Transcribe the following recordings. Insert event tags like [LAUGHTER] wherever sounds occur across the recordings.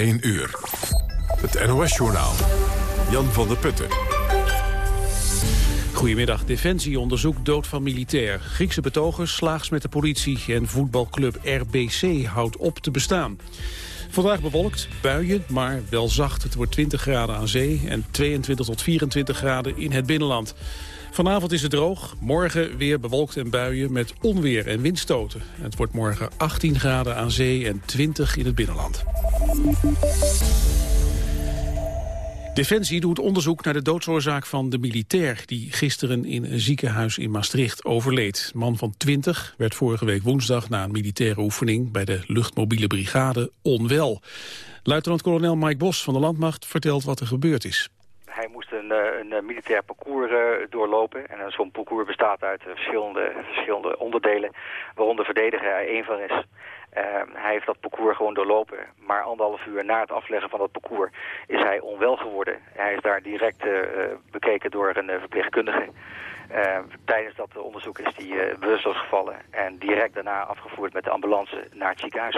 1 uur. Het NOS-journaal. Jan van der Putten. Goedemiddag. Defensie onderzoekt dood van militair. Griekse betogers slaags met de politie en voetbalclub RBC houdt op te bestaan. Vandaag bewolkt, buien, maar wel zacht. Het wordt 20 graden aan zee en 22 tot 24 graden in het binnenland. Vanavond is het droog, morgen weer bewolkt en buien met onweer en windstoten. Het wordt morgen 18 graden aan zee en 20 in het binnenland. Defensie doet onderzoek naar de doodsoorzaak van de militair... die gisteren in een ziekenhuis in Maastricht overleed. Man van 20 werd vorige week woensdag na een militaire oefening... bij de luchtmobiele brigade onwel. Luitenant-kolonel Mike Bos van de Landmacht vertelt wat er gebeurd is. Hij moest een, eh, een eh, militair parcours eh, doorlopen. En zo'n parcours bestaat uit verschillende, verschillende onderdelen... waaronder verdediger er één van is... Ehm, hij heeft dat parcours gewoon doorlopen. Maar anderhalf uur na het afleggen van dat parcours is hij onwel geworden. Hij is daar direct bekeken door een verpleegkundige. Ehm, tijdens dat onderzoek is hij bewusteloos gevallen. En direct daarna afgevoerd met de ambulance naar het ziekenhuis.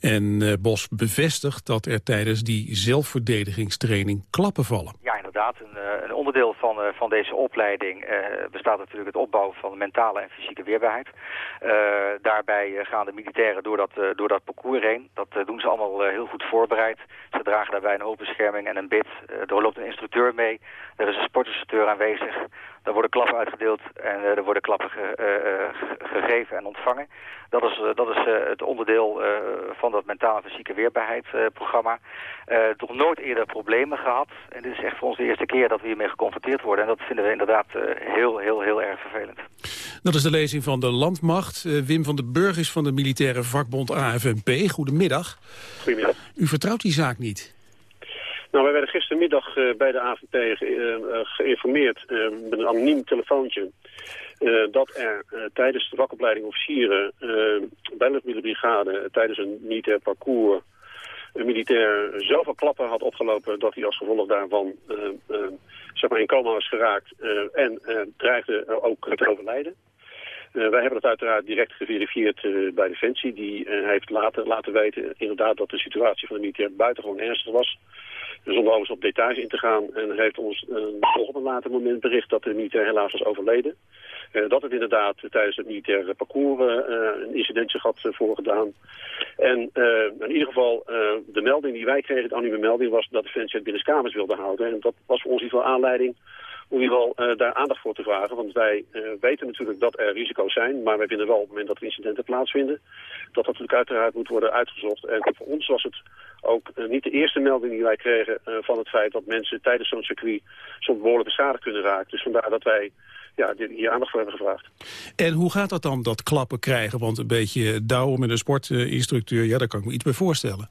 En Bos bevestigt dat er tijdens die zelfverdedigingstraining klappen vallen. Ja, inderdaad. Een, een onderdeel van, van deze opleiding bestaat natuurlijk het opbouwen van mentale en fysieke weerbaarheid. daarbij gaan de militairen door dat, uh, door dat parcours heen. Dat uh, doen ze allemaal uh, heel goed voorbereid. Ze dragen daarbij een openbescherming en een bid. er loopt een instructeur mee. Er is een sportinstructeur aanwezig. Er worden klappen uitgedeeld en er worden klappen ge gegeven en ontvangen. Dat is, dat is het onderdeel van dat mentaal en fysieke weerbaarheidsprogramma. toch nooit eerder problemen gehad. En dit is echt voor ons de eerste keer dat we hiermee geconfronteerd worden. En dat vinden we inderdaad heel, heel, heel erg vervelend. Dat is de lezing van de Landmacht. Wim van den Burg is van de militaire vakbond AFNP. Goedemiddag. Goedemiddag. U vertrouwt die zaak niet? Nou, wij werden gistermiddag uh, bij de AFNP ge uh, geïnformeerd met een anoniem telefoontje... dat er tijdens de vakopleiding officieren bij de brigade tijdens een militair parcours een militair zoveel klappen had opgelopen dat hij als gevolg daarvan zeg maar in coma was geraakt en dreigde ook te overlijden. Uh, wij hebben dat uiteraard direct geverifieerd uh, bij Defensie. Die uh, heeft later laten weten inderdaad dat de situatie van de militair buitengewoon ernstig was. Zonder overigens op details in te gaan. En heeft ons op een later moment bericht dat de militair helaas was overleden. dat het inderdaad tijdens het militaire parcours een incidentje had voorgedaan. En in ieder geval de melding die wij kregen, de anonieme melding, was dat Defensie het binnenkamers wilde houden. En dat was voor ons in ieder geval aanleiding om in ieder geval uh, daar aandacht voor te vragen. Want wij uh, weten natuurlijk dat er risico's zijn, maar wij vinden wel op het moment dat er incidenten plaatsvinden, dat dat natuurlijk uiteraard moet worden uitgezocht. En voor ons was het ook uh, niet de eerste melding die wij kregen van het feit dat mensen tijdens zo'n circuit soms behoorlijk beschadigd kunnen raken. Dus vandaar dat wij ja, hier aandacht voor hebben gevraagd. En hoe gaat dat dan, dat klappen krijgen? Want een beetje douwen met een sportinstructeur, ja, daar kan ik me iets bij voorstellen.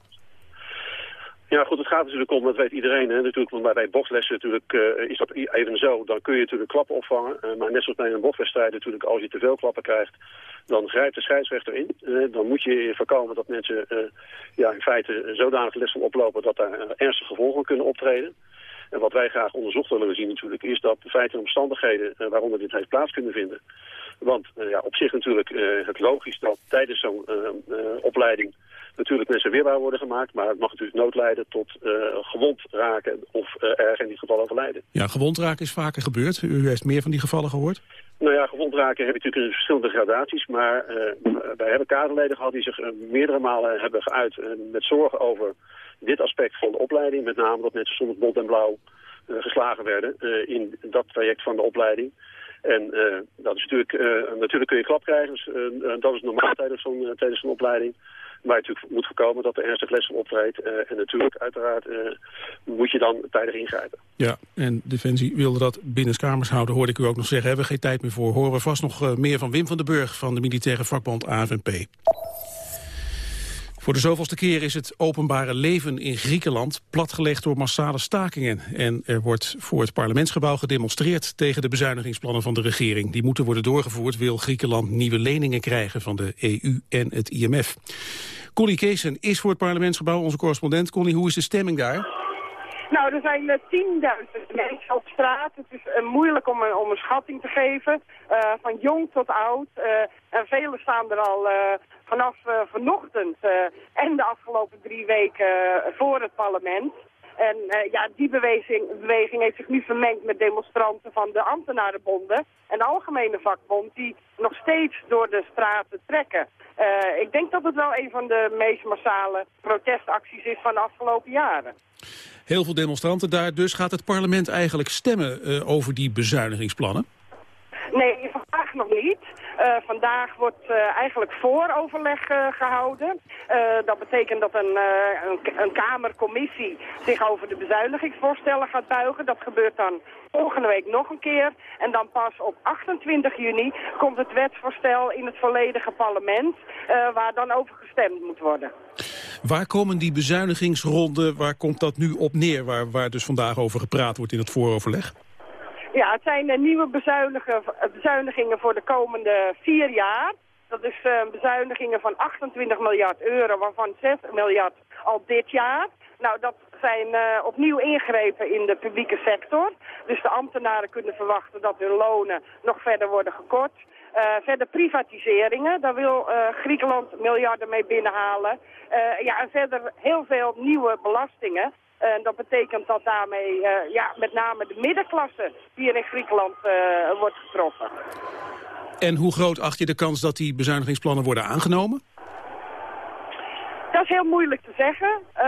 Ja, goed, het gaat natuurlijk om, dat weet iedereen, hè, natuurlijk, want bij bokslessen natuurlijk uh, is dat even zo. Dan kun je natuurlijk klappen opvangen, uh, maar net zoals bij een bokswedstrijd natuurlijk, als je te veel klappen krijgt, dan grijpt de scheidsrechter in. Uh, dan moet je voorkomen dat mensen ja, in feite zodanig les van oplopen dat daar ernstige gevolgen kunnen optreden. En wat wij graag onderzocht willen zien natuurlijk, is dat de feiten en omstandigheden waaronder dit heeft plaats kunnen vinden. Want ja, op zich natuurlijk het logisch dat tijdens zo'n opleiding natuurlijk mensen weerbaar worden gemaakt. Maar het mag natuurlijk nood leiden tot uh, gewond raken of uh, erg in die gevallen overlijden. Ja, gewond raken is vaker gebeurd. U heeft meer van die gevallen gehoord? Nou ja, gewond raken heb je natuurlijk in verschillende gradaties. Maar uh, wij hebben kaderleden gehad die zich meerdere malen hebben geuit met zorgen over dit aspect van de opleiding. Met name dat mensen zonder bot en blauw geslagen werden in dat traject van de opleiding. En uh, dat is natuurlijk, uh, natuurlijk kun je klap krijgen, dus, uh, dat is normaal tijdens zo'n tijdens zo'n opleiding. Maar je natuurlijk moet voorkomen dat er ernstig lessen optreedt. Uh, en natuurlijk, uiteraard, uh, moet je dan tijdig ingrijpen. Ja, en Defensie wilde dat binnenskamers houden, hoorde ik u ook nog zeggen. Hebben we geen tijd meer voor. Horen we vast nog uh, meer van Wim van den Burg van de militaire vakbond AFNP. Voor de zoveelste keer is het openbare leven in Griekenland platgelegd door massale stakingen. En er wordt voor het parlementsgebouw gedemonstreerd tegen de bezuinigingsplannen van de regering. Die moeten worden doorgevoerd, wil Griekenland nieuwe leningen krijgen van de EU en het IMF. Connie Keesen is voor het parlementsgebouw onze correspondent. Connie, hoe is de stemming daar? Nou, er zijn uh, tienduizenden mensen op straat. Het is uh, moeilijk om, om, een schatting te geven. Uh, van jong tot oud. en velen staan er al vanaf vanochtend en de afgelopen drie weken voor het parlement. En uh, ja, die beweging, beweging heeft zich nu vermengd met demonstranten van de ambtenarenbonden en de algemene vakbond die nog steeds door de straten trekken. Uh, ik denk dat het wel een van de meest massale protestacties is van de afgelopen jaren. Heel veel demonstranten daar, dus gaat het parlement eigenlijk stemmen uh, over die bezuinigingsplannen? Nee, vandaag nog niet. Uh, vandaag wordt uh, eigenlijk vooroverleg gehouden. dat betekent dat een, een, een, kamercommissie zich over de bezuinigingsvoorstellen gaat buigen. Dat gebeurt dan volgende week nog een keer. En dan pas op 28 juni komt het wetsvoorstel in het volledige parlement... waar dan over gestemd moet worden. Waar komen die bezuinigingsronden, waar komt dat nu op neer... waar, waar dus vandaag over gepraat wordt in het vooroverleg? Ja, het zijn uh, nieuwe bezuinigingen voor de komende vier jaar. Dat is uh, bezuinigingen van 28 miljard euro, waarvan 6 miljard al dit jaar. Nou, dat zijn opnieuw ingrepen in de publieke sector. Dus de ambtenaren kunnen verwachten dat hun lonen nog verder worden gekort. Uh, verder privatiseringen, daar wil uh, Griekenland miljarden mee binnenhalen. Uh, ja, en verder heel veel nieuwe belastingen. En dat betekent dat daarmee uh, ja, met name de middenklasse hier in Griekenland uh, wordt getroffen. En hoe groot acht je de kans dat die bezuinigingsplannen worden aangenomen? Dat is heel moeilijk te zeggen. Uh,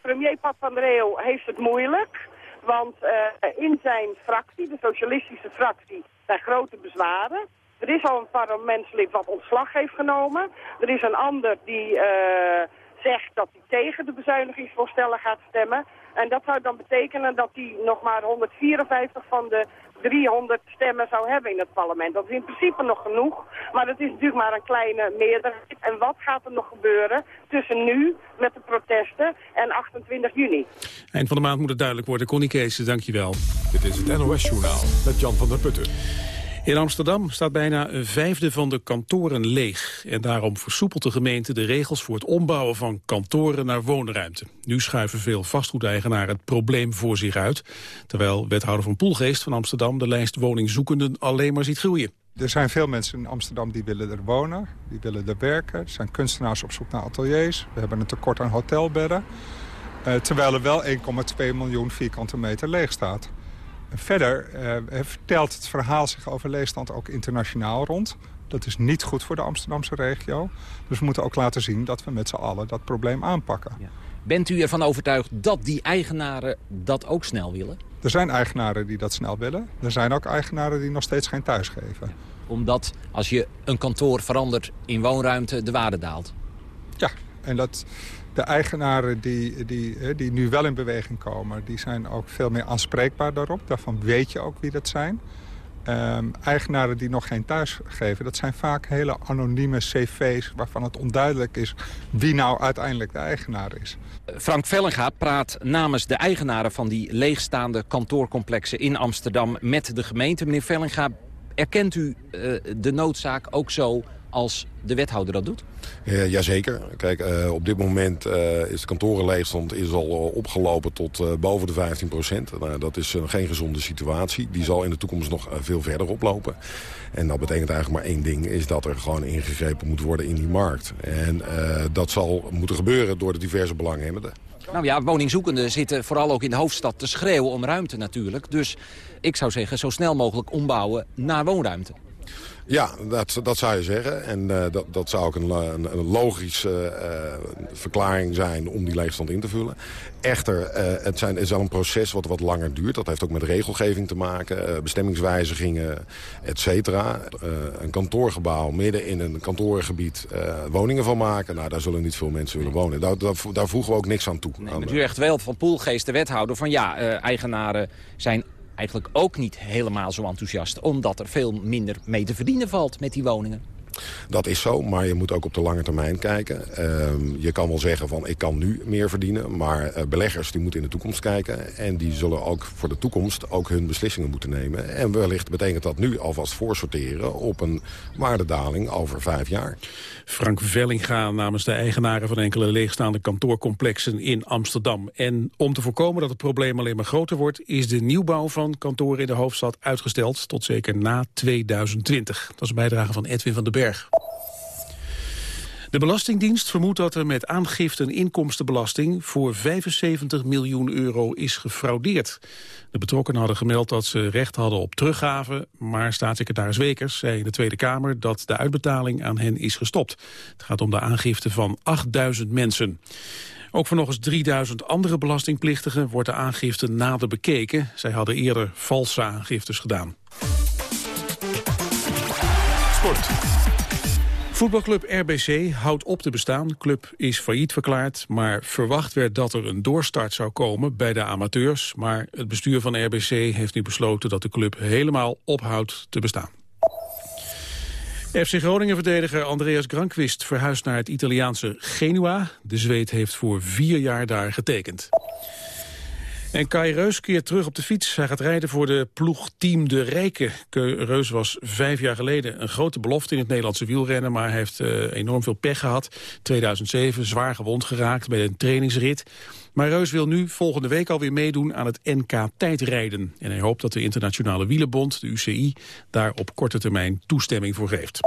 premier Papandreou heeft het moeilijk. Want in zijn fractie, de socialistische fractie, zijn grote bezwaren. Er is al een parlementslid wat ontslag heeft genomen. Er is een ander die zegt dat hij tegen de bezuinigingsvoorstellen gaat stemmen. En dat zou dan betekenen dat hij nog maar 154 van de 300 stemmen zou hebben in het parlement. Dat is in principe nog genoeg, maar het is natuurlijk maar een kleine meerderheid. En wat gaat er nog gebeuren tussen nu met de protesten en 28 juni? Eind van de maand moet het duidelijk worden. Connie Kees, dankjewel. Dit is het NOS Journaal met Jan van der Putten. In Amsterdam staat bijna een vijfde van de kantoren leeg. En daarom versoepelt de gemeente de regels voor het ombouwen van kantoren naar woonruimte. Nu schuiven veel vastgoedeigenaren het probleem voor zich uit. Terwijl wethouder van Poelgeest van Amsterdam de lijst woningzoekenden alleen maar ziet groeien. Er zijn veel mensen in Amsterdam die willen er wonen, die willen er werken. Er zijn kunstenaars op zoek naar ateliers. We hebben een tekort aan hotelbedden. Uh, terwijl er wel 1,2 miljoen vierkante meter leeg staat. Verder uh, vertelt het verhaal zich over leegstand ook internationaal rond. Dat is niet goed voor de Amsterdamse regio. Dus we moeten ook laten zien dat we met z'n allen dat probleem aanpakken. Ja. Bent u ervan overtuigd dat die eigenaren dat ook snel willen? Er zijn eigenaren die dat snel willen. Er zijn ook eigenaren die nog steeds geen thuis geven. Omdat als je een kantoor verandert in woonruimte, de waarde daalt? Ja, en dat, de eigenaren die, die, die nu wel in beweging komen... die zijn ook veel meer aanspreekbaar daarop. Daarvan weet je ook wie dat zijn. Um, eigenaren die nog geen thuis geven... dat zijn vaak hele anonieme cv's waarvan het onduidelijk is... wie nou uiteindelijk de eigenaar is. Frank Vellenga praat namens de eigenaren van die leegstaande kantoorcomplexen in Amsterdam... met de gemeente. Meneer Vellenga, erkent u uh, de noodzaak ook zo als de wethouder dat doet? Uh, jazeker. Kijk, uh, op dit moment uh, is de kantorenleegstand is al opgelopen tot boven de 15 procent. Nou, dat is geen gezonde situatie. Die zal in de toekomst nog veel verder oplopen. En dat betekent eigenlijk maar één ding, is dat er gewoon ingegrepen moet worden in die markt. En dat zal moeten gebeuren door de diverse belanghebbenden. Nou ja, woningzoekenden zitten vooral ook in de hoofdstad te schreeuwen om ruimte natuurlijk. Dus ik zou zeggen, zo snel mogelijk ombouwen naar woonruimte. Ja, dat, dat zou je zeggen. En uh, dat, dat zou ook een, een, een logische uh, verklaring zijn om die leegstand in te vullen. Echter, uh, het, zijn, het is wel een proces wat wat langer duurt. Dat heeft ook met regelgeving te maken, bestemmingswijzigingen, et cetera. een kantoorgebouw midden in een kantorengebied woningen van maken. Nou, daar zullen niet veel mensen willen wonen. Daar, daar, daar voegen we ook niks aan toe. Nee, maar u zegt wel van Poelgeest, de wethouder, van ja, eigenaren zijn eigenlijk ook niet helemaal zo enthousiast... omdat er veel minder mee te verdienen valt met die woningen. Dat is zo, maar je moet ook op de lange termijn kijken. Uh, je kan wel zeggen van ik kan nu meer verdienen... maar uh, beleggers die moeten in de toekomst kijken... en die zullen ook voor de toekomst ook hun beslissingen moeten nemen. En wellicht betekent dat nu alvast voorsorteren... op een waardedaling over vijf jaar. Frank Vellinga namens de eigenaren van enkele leegstaande kantoorcomplexen in Amsterdam. En om te voorkomen dat het probleem alleen maar groter wordt... is de nieuwbouw van kantoren in de hoofdstad uitgesteld tot zeker na 2020. Dat is een bijdrage van Edwin van den Berg. De Belastingdienst vermoedt dat er met aangifte en inkomstenbelasting voor 75 miljoen euro is gefraudeerd. De betrokkenen hadden gemeld dat ze recht hadden op teruggave, maar staatssecretaris Wekers zei in de Tweede Kamer dat de uitbetaling aan hen is gestopt. Het gaat om de aangifte van 8000 mensen. Ook voor nog eens 3000 andere belastingplichtigen wordt de aangifte nader bekeken. Zij hadden eerder valse aangiftes gedaan. Sport. Voetbalclub RBC houdt op te bestaan. club is failliet verklaard, maar verwacht werd dat er een doorstart zou komen bij de amateurs. Maar het bestuur van RBC heeft nu besloten dat de club helemaal ophoudt te bestaan. FC Groningen-verdediger Andreas Granqvist verhuist naar het Italiaanse Genua. De Zweed heeft voor vier jaar daar getekend. En Kai Reus keert terug op de fiets. Hij gaat rijden voor de ploeg Team de Rijken. Reus was vijf jaar geleden een grote belofte in het Nederlandse wielrennen... maar hij heeft uh, enorm veel pech gehad. 2007 zwaar gewond geraakt bij een trainingsrit. Maar Reus wil nu volgende week alweer meedoen aan het NK tijdrijden. En hij hoopt dat de Internationale Wielenbond, de UCI... daar op korte termijn toestemming voor geeft.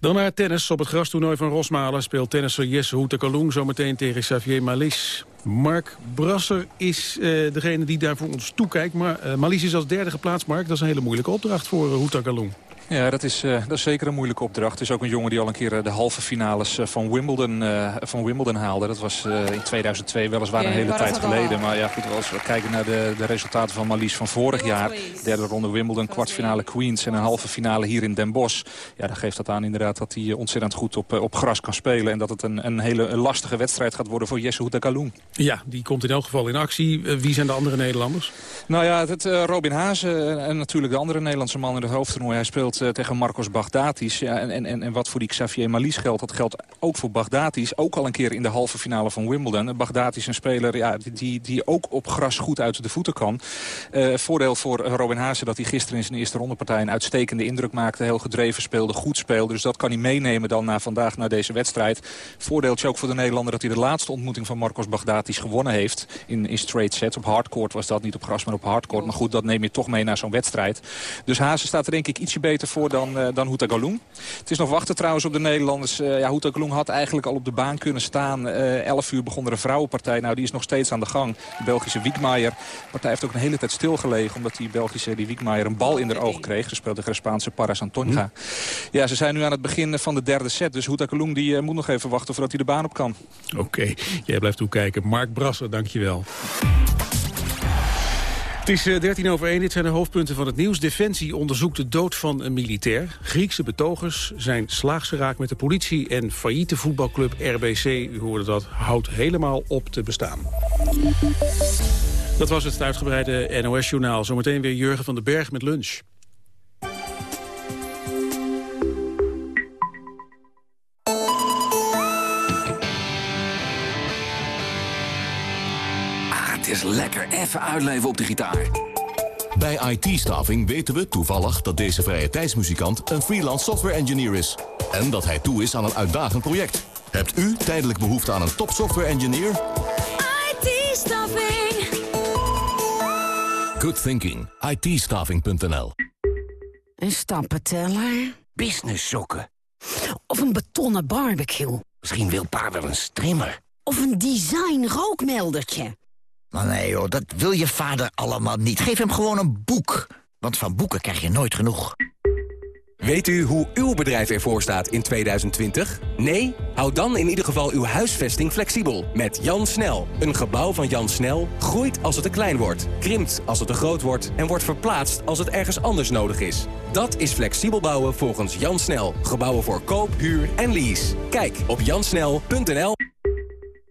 Dan naar tennis. Op het grastoernooi van Rosmalen speelt tennisser Jesse Hoetekaloen zometeen tegen Xavier Malis. Mark Brasser is uh, degene die daar voor ons toekijkt. Maar uh, Malis is als derde geplaatst, Mark. Dat is een hele moeilijke opdracht voor uh. Ja, dat is, uh, dat is zeker een moeilijke opdracht. Het is ook een jongen die al een keer de halve finales van Wimbledon, uh, van Wimbledon haalde. Dat was uh, in 2002 weliswaar een hele tijd geleden. Maar ja, goed, als we kijken naar de, de resultaten van Marlies van vorig jaar. Derde ronde Wimbledon, kwartfinale Queens en een halve finale hier in Den Bosch. Ja, dan geeft dat aan inderdaad dat hij ontzettend goed op, op gras kan spelen. En dat het een, een hele lastige wedstrijd gaat worden voor Jesse Houtagaloen. Ja, die komt in elk geval in actie. wie zijn de andere Nederlanders? Nou ja, het, Robin Hazen en natuurlijk de andere Nederlandse man in het hoofdtoernooi. Hij speelt tegen Marcos Baghdatis. Ja, en, en, en wat voor die Xavier Malis geldt, dat geldt ook voor Baghdatis. Ook al een keer in de halve finale van Wimbledon. Baghdatis een speler ja, die, die ook op gras goed uit de voeten kan. Uh, voordeel voor Robin Haase dat hij gisteren in zijn eerste rondepartij... een uitstekende indruk maakte, heel gedreven speelde, goed speelde. Dus dat kan hij meenemen dan naar vandaag, naar deze wedstrijd. Voordeeltje ook voor de Nederlander dat hij de laatste ontmoeting van Marcos Baghdatis gewonnen heeft. In, in straight sets. Op hardcourt was dat, niet op gras, maar op hardcourt. Maar goed, dat neem je toch mee naar zo'n wedstrijd. Dus Haase staat er denk ik ietsje beter voor dan uh, dan Houta. Het is nog wachten trouwens op de Nederlanders. Uh, ja, Houta had eigenlijk al op de baan kunnen staan. Uh, eh, 11 uur begon er een vrouwenpartij. Nou, die is nog steeds aan de gang. De Belgische Wiekmaier. De partij heeft ook een hele tijd stilgelegen. Omdat die Belgische die Wiekmaier een bal in haar oog kreeg. Ze speelde de Spaanse Paras Antonga. Hm. Ja, ze zijn nu aan het begin van de derde set. Dus Houta die moet nog even wachten voordat hij de baan op kan. Oké, okay. jij blijft toekijken. Mark Brasser, dankjewel. Het is 13 eh, over 1, dit zijn de hoofdpunten van het nieuws. Defensie onderzoekt de dood van een militair. Griekse betogers zijn slaags geraakt met de politie... en failliete voetbalclub RBC, u hoorde dat, houdt helemaal op te bestaan. Dat was het uitgebreide NOS-journaal. Zometeen weer Jurgen van den Berg met lunch. Lekker even uitleven op de gitaar. Bij IT-staving weten we toevallig dat deze vrije tijdsmuzikant een freelance software engineer is. En dat hij toe is aan een uitdagend project. Hebt u tijdelijk behoefte aan een top software engineer? IT-staving. Good thinking. it Een stappenteller. Business sokken. Of een betonnen barbecue. Misschien wil pa wel een strimmer. Of een design rookmeldertje. Maar nee joh, dat wil je vader allemaal niet. Geef hem gewoon een boek. Want van boeken krijg je nooit genoeg. Weet u hoe uw bedrijf ervoor staat in 2020? Nee? Houd dan in ieder geval uw huisvesting flexibel. Met Jan Snel. Een gebouw van Jan Snel groeit als het te klein wordt. Krimpt als het te groot wordt. En wordt verplaatst als het ergens anders nodig is. Dat is flexibel bouwen volgens Jan Snel. Gebouwen voor koop, huur en lease. Kijk op jansnel.nl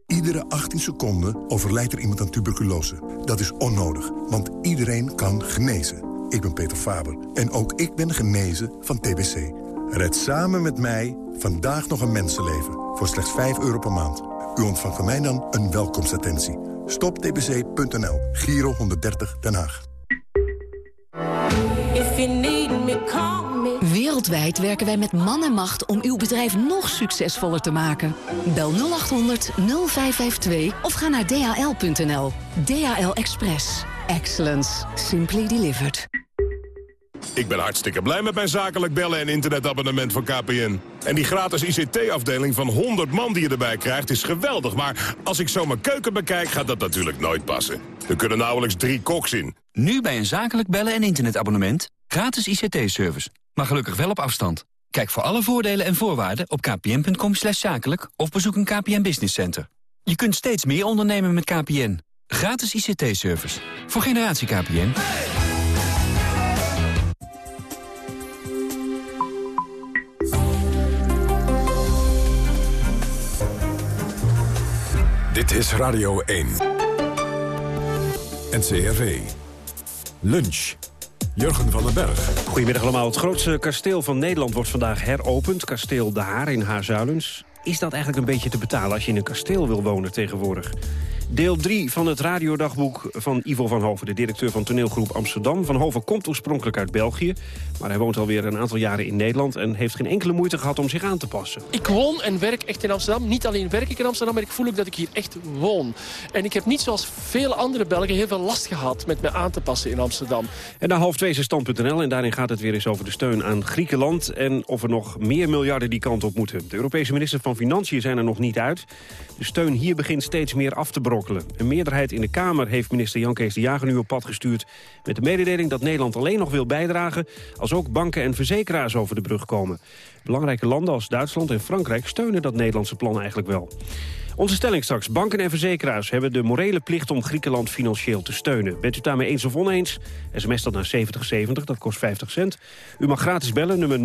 Iedere 18 seconden overlijdt er iemand aan tuberculose. Dat is onnodig, want iedereen kan genezen. Ik ben Peter Faber en ook ik ben genezen van TBC. Red samen met mij vandaag nog een mensenleven voor slechts 5 euro per maand. U ontvangt van mij dan een welkomstattentie. Stoptbc.nl, Giro 130 Den Haag. Wereldwijd werken wij met man en macht om uw bedrijf nog succesvoller te maken. Bel 0800 0552 of ga naar dhl.nl. DHL Express. Excellence. Simply delivered. Ik ben hartstikke blij met mijn zakelijk bellen en internetabonnement van KPN. En die gratis ICT-afdeling van 100 man die je erbij krijgt is geweldig. Maar als ik zo mijn keuken bekijk, gaat dat natuurlijk nooit passen. Er kunnen nauwelijks drie koks in. Nu bij een zakelijk bellen en internetabonnement. Gratis ICT-service. Maar gelukkig wel op afstand. Kijk voor alle voordelen en voorwaarden op kpn.com zakelijk... of bezoek een KPN Business Center. Je kunt steeds meer ondernemen met KPN. Gratis ICT-service. Voor generatie KPN. Dit is Radio 1. NCRV. Lunch. Jurgen van den Berg. Goedemiddag allemaal. Het grootste kasteel van Nederland wordt vandaag heropend. Kasteel De Haar in Haarzuilens. Is dat eigenlijk een beetje te betalen als je in een kasteel wil wonen tegenwoordig? Deel 3 van het radiodagboek van Ivo van Hoven... de directeur van toneelgroep Amsterdam. Van Hoven komt oorspronkelijk uit België... maar hij woont alweer een aantal jaren in Nederland... en heeft geen enkele moeite gehad om zich aan te passen. Ik woon en werk echt in Amsterdam. Niet alleen werk ik in Amsterdam, maar ik voel ook dat ik hier echt woon. En ik heb niet zoals vele andere Belgen heel veel last gehad... met me aan te passen in Amsterdam. En na half twee is stand.nl en daarin gaat het weer eens over de steun aan Griekenland... en of er nog meer miljarden die kant op moeten. De Europese ministers van Financiën zijn er nog niet uit. De steun hier begint steeds meer af te brokkelen. Een meerderheid in de Kamer heeft minister Jan Kees de Jager nu op pad gestuurd... met de mededeling dat Nederland alleen nog wil bijdragen... als ook banken en verzekeraars over de brug komen. Belangrijke landen als Duitsland en Frankrijk steunen dat Nederlandse plan eigenlijk wel. Onze stelling straks. Banken en verzekeraars hebben de morele plicht om Griekenland financieel te steunen. Bent u daarmee eens of oneens? SMS dat naar 7070, dat kost 50 cent. U mag gratis bellen, nummer 0800-1101.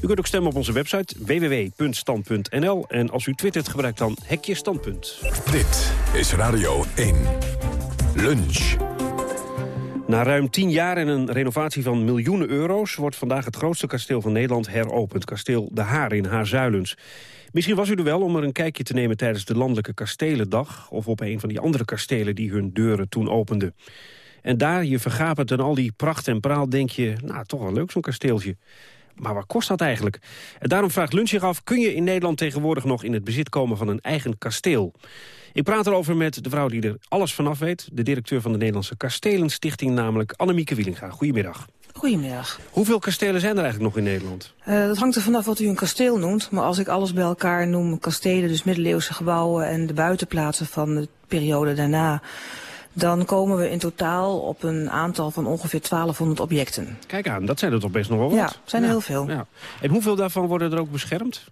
U kunt ook stemmen op onze website www.stand.nl. En als u twittert, gebruik dan hekje standpunt. Dit is Radio 1. Lunch. Na ruim tien jaar en een renovatie van miljoenen euro's... wordt vandaag het grootste kasteel van Nederland heropend. Kasteel De Haar in Haarzuilens. Misschien was u er wel om er een kijkje te nemen tijdens de Landelijke Kastelendag... of op een van die andere kastelen die hun deuren toen openden. En daar, je vergapend en al die pracht en praal, denk je... nou, toch wel leuk zo'n kasteeltje. Maar wat kost dat eigenlijk? En daarom vraagt Lunch zich af, kun je in Nederland tegenwoordig nog in het bezit komen van een eigen kasteel? Ik praat erover met de vrouw die er alles vanaf weet. De directeur van de Nederlandse Kastelenstichting, namelijk Annemieke Wielinga. Goedemiddag. Goedemiddag. Hoeveel kastelen zijn er eigenlijk nog in Nederland? Uh, dat hangt er vanaf wat u een kasteel noemt. Maar als ik alles bij elkaar noem, kastelen, dus middeleeuwse gebouwen... en de buitenplaatsen van de periode daarna... dan komen we in totaal op een aantal van ongeveer 1200 objecten. Kijk aan, dat zijn er toch best nog wel wat? Ja, zijn er heel veel. Ja. En hoeveel daarvan worden er ook beschermd?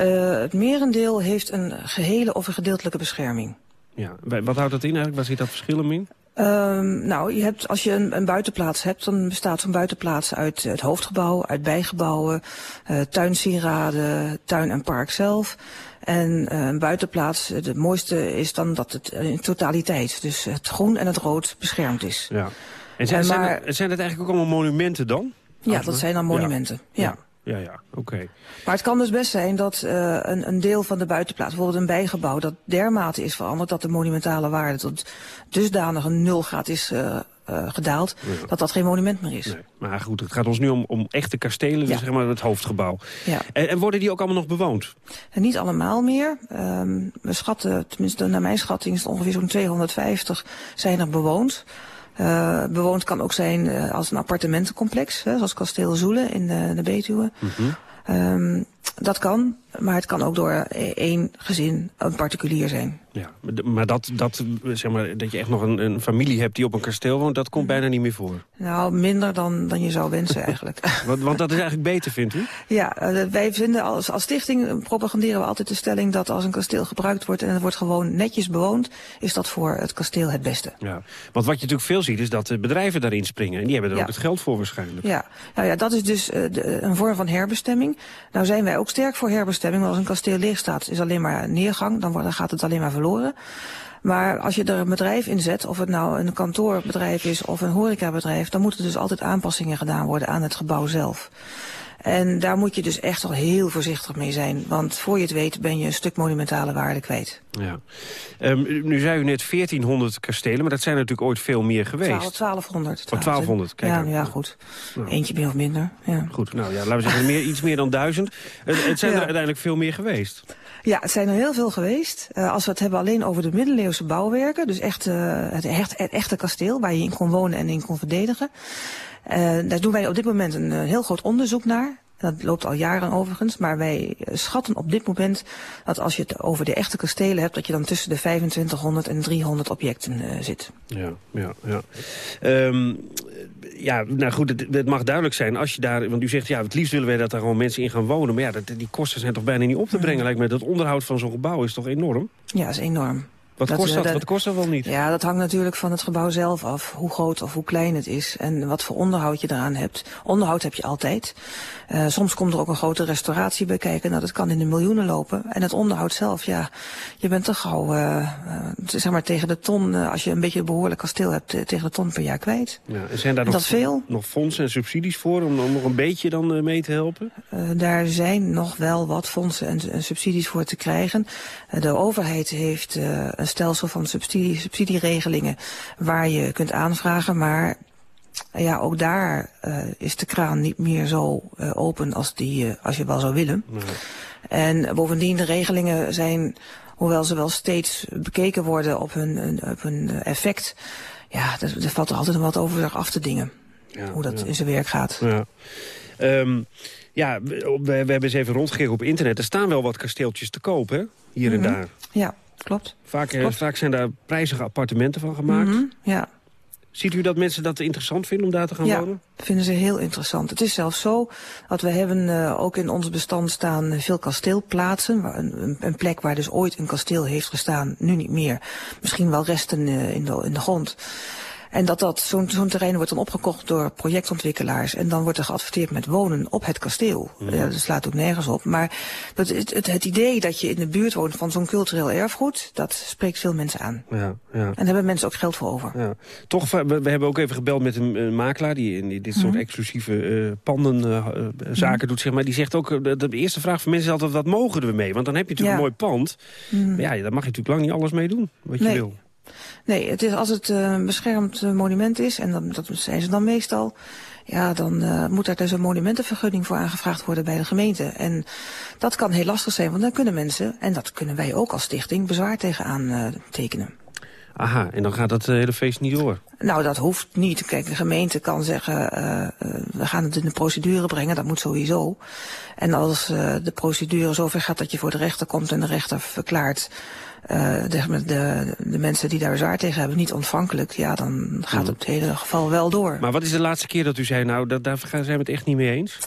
Uh, het merendeel heeft een gehele of een gedeeltelijke bescherming. Ja, wat houdt dat in eigenlijk? Waar zit dat verschil in? Um, nou, je hebt, als je een, een, buitenplaats hebt, dan bestaat zo'n buitenplaats uit het hoofdgebouw, uit bijgebouwen, uh, tuinsieraden, tuin en park zelf. En uh, een buitenplaats, het mooiste is dan dat het in totaliteit, dus het groen en het rood beschermd is. Ja. En zijn, maar, zijn, het, zijn het eigenlijk ook allemaal monumenten dan? Ja, dat zijn dan monumenten, ja. ja. Ja, ja, oké. Maar het kan dus best zijn dat uh, een, een deel van de buitenplaats, bijvoorbeeld een bijgebouw, dat dermate is veranderd dat de monumentale waarde tot dusdanig een nulgraad is uh, uh, gedaald, ja. dat dat geen monument meer is. Nee. Maar goed, het gaat ons nu om, om echte kastelen, dus zeg maar het hoofdgebouw. Ja. En, en, worden die ook allemaal nog bewoond? En niet allemaal meer. Um, we schatten, tenminste naar mijn schatting is het ongeveer zo'n 250 zijn er bewoond. Uh, bewoond kan ook zijn uh, als een appartementencomplex, hè, zoals Kasteel Zoelen in de, de Betuwe. Mm -hmm. um, dat kan, maar het kan ook door één gezin, een particulier zijn. Ja, maar dat, dat, zeg maar, dat je echt nog een, een familie hebt die op een kasteel woont, dat komt bijna niet meer voor. Nou, minder dan, dan je zou wensen eigenlijk. [LAUGHS] want, want dat is eigenlijk beter, vindt u? Ja, uh, wij vinden als, als stichting propaganderen we altijd de stelling dat als een kasteel gebruikt wordt en het wordt gewoon netjes bewoond, is dat voor het kasteel het beste. Ja, want wat je natuurlijk veel ziet is dat de bedrijven daarin springen en die hebben er ja. ook het geld voor waarschijnlijk. Ja, nou ja, dat is dus uh, de, een vorm van herbestemming. Nou zijn wij ook sterk voor herbestemming, want als een kasteel leeg staat is alleen maar neergang, dan, dan gaat het alleen maar verloren. Maar als je er een bedrijf in zet, of het nou een kantoorbedrijf is of een horecabedrijf, dan moeten dus altijd aanpassingen gedaan worden aan het gebouw zelf. En daar moet je dus echt al heel voorzichtig mee zijn. Want voor je het weet ben je een stuk monumentale waarde kwijt. Ja. Ehm, nu zei u net 1400 kastelen, maar dat zijn natuurlijk ooit veel meer geweest. 12, 1200. Oh, 1200, kijk. Ja, ja, goed. Eentje meer of minder. Ja. Goed, nou ja, laten we zeggen meer, iets meer dan duizend. Het, het zijn er uiteindelijk veel meer geweest. Ja, het zijn er heel veel geweest. Uh, als we het hebben alleen over de middeleeuwse bouwwerken, dus echt, uh, het, echt, het echte kasteel waar je in kon wonen en in kon verdedigen. Uh, daar doen wij op dit moment een, een heel groot onderzoek naar. Dat loopt al jaren overigens, maar wij schatten op dit moment dat als je het over de echte kastelen hebt, dat je dan tussen de 2500 en 300 objecten uh, zit. Ja, ja, ja. Um, ja, nou goed, het, het, mag duidelijk zijn als je daar... Want u zegt, ja, het liefst willen wij dat daar gewoon mensen in gaan wonen. Maar ja, dat, die kosten zijn toch bijna niet op te brengen, lijkt me. Dat onderhoud van zo'n gebouw is toch enorm? Ja, is enorm. Wat, Dat, kost eh, dat, dat- Wat kost dat wel niet? Ja, dat hangt natuurlijk van het gebouw zelf af. Hoe groot of hoe klein het is. En wat voor onderhoud je eraan hebt. Onderhoud heb je altijd. Eh, soms komt er ook een grote restauratie bij kijken. Nou, dat kan in de miljoenen lopen. En het onderhoud zelf, ja, je bent toch gauw, eh, zeg maar tegen de ton, als je een beetje een behoorlijk kasteel hebt, tegen de ton per jaar kwijt. Ja, en zijn daar En nog, veel? nog fondsen en subsidies voor om, om nog een beetje dan mee te helpen? Daar zijn nog wel wat fondsen en, en subsidies voor te krijgen. De overheid heeft een stelsel van subsidie, subsidieregelingen waar je kunt aanvragen, maar ja, ook daar eh, is de kraan niet meer zo eh, open als, die, eh, als je wel zou willen. En bovendien, de regelingen zijn, hoewel ze wel steeds bekeken worden op hun, op hun effect, ja, er, er valt er altijd wat over af te dingen. hoe dat ja. in zijn werk gaat. Ja. Ehm, ja, we, we hebben eens even rondgekeken op internet. Er staan wel wat kasteeltjes te koop, hè? Hier Mhm. en daar. Ja, klopt. Vaak, eh, Klopt. vaak zijn daar prijzige appartementen van gemaakt. Mhm, ja. Ziet u dat mensen dat interessant vinden om daar te gaan ja, wonen? vinden ze heel interessant. Het is zelfs zo dat we hebben eh, ook in ons bestand staan veel kasteelplaatsen. waar- Een, een, een plek waar dus ooit een kasteel heeft gestaan, nu niet meer. Misschien wel resten eh, in, de, in de grond. En dat, dat zo'n zo'n terrein wordt dan opgekocht door projectontwikkelaars. En dan wordt er geadverteerd met wonen op het kasteel. Ja, dat slaat ook nergens op. Maar dat, het, het, het idee dat je in de buurt woont van zo'n cultureel erfgoed, dat spreekt veel mensen aan. Ja, ja. En daar hebben mensen ook geld voor over. Ja. Toch, we, we hebben ook even gebeld met een, een makelaar... die in dit soort Mhm. exclusieve eh pandenzaken doet. Zeg maar. Die zegt ook, eh, de, de eerste vraag van mensen is altijd... wat mogen we mee? Want dan heb je natuurlijk Ja. een mooi pand. Mhm. Maar ja, daar mag je natuurlijk lang niet alles mee doen. Wat je Nee. wil. Nee, het is, als het eh, een beschermd eh, monument is, en dat, dat zijn ze dan meestal... ja, dan eh, moet er dus een monumentenvergunning voor aangevraagd worden bij de gemeente. En dat kan heel lastig zijn, want dan kunnen mensen... en dat kunnen wij ook als stichting bezwaar tegenaan eh tekenen. Aha, en dan gaat dat eh, hele feest niet door. Nou, dat hoeft niet. Kijk, de gemeente kan zeggen, eh, eh, we gaan het in de procedure brengen, dat moet sowieso. En als de procedure zover gaat dat je voor de rechter komt en de rechter verklaart... eh, de, de, de mensen die daar bezwaar tegen hebben niet ontvankelijk... ja, dan gaat het hele geval wel door. Maar wat is de laatste keer dat u zei... nou, dat, daar zijn we het echt niet mee eens?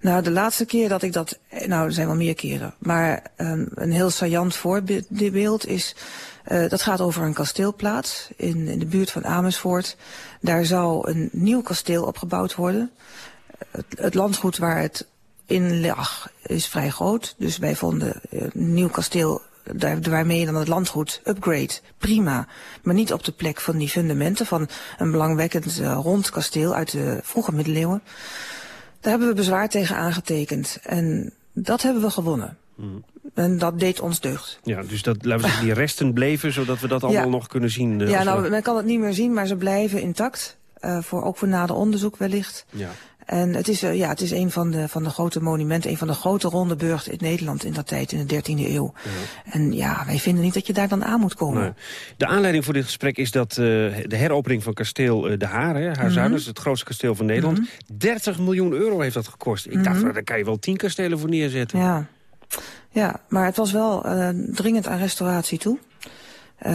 Nou, de laatste keer dat ik dat... Nou, er zijn wel meer keren. Maar um, een heel saillant voorbeeld is... Uh, dat gaat over een kasteelplaats in, in de buurt van Amersfoort. Daar zou een nieuw kasteel opgebouwd worden. Het, het landgoed waar het in lag is vrij groot. Dus wij vonden een nieuw kasteel daar, waarmee dan het landgoed upgrade, prima. Maar niet op de plek van die fundamenten van een belangwekkend rond kasteel uit de vroege middeleeuwen. Daar hebben we bezwaar tegen aangetekend. En dat hebben we gewonnen. Hmm. En dat deed ons deugd. Ja, dus dat, laten we zeggen, die resten bleven, zodat we dat [LAUGHS] allemaal Ja. nog kunnen zien. eh, ja, nou, we- men kan het niet meer zien, maar ze blijven intact. Uh, voor, ook voor nader onderzoek wellicht. ja. En het is, uh, ja, het is een van de, van de grote monumenten, een van de grote ronde burchten in Nederland in dat tijd, in de 13e eeuw. En ja, wij vinden niet dat je daar dan aan moet komen. Nee. De aanleiding voor dit gesprek is dat eh, de heropening van kasteel eh, De Haar, hè, Mhm. het grootste kasteel van Nederland. 30 miljoen euro heeft dat gekost. Ik dacht, Mhm. nou, daar kan je wel tien kastelen voor neerzetten. Ja. ja, maar het was wel uh, dringend aan restauratie toe. Uh,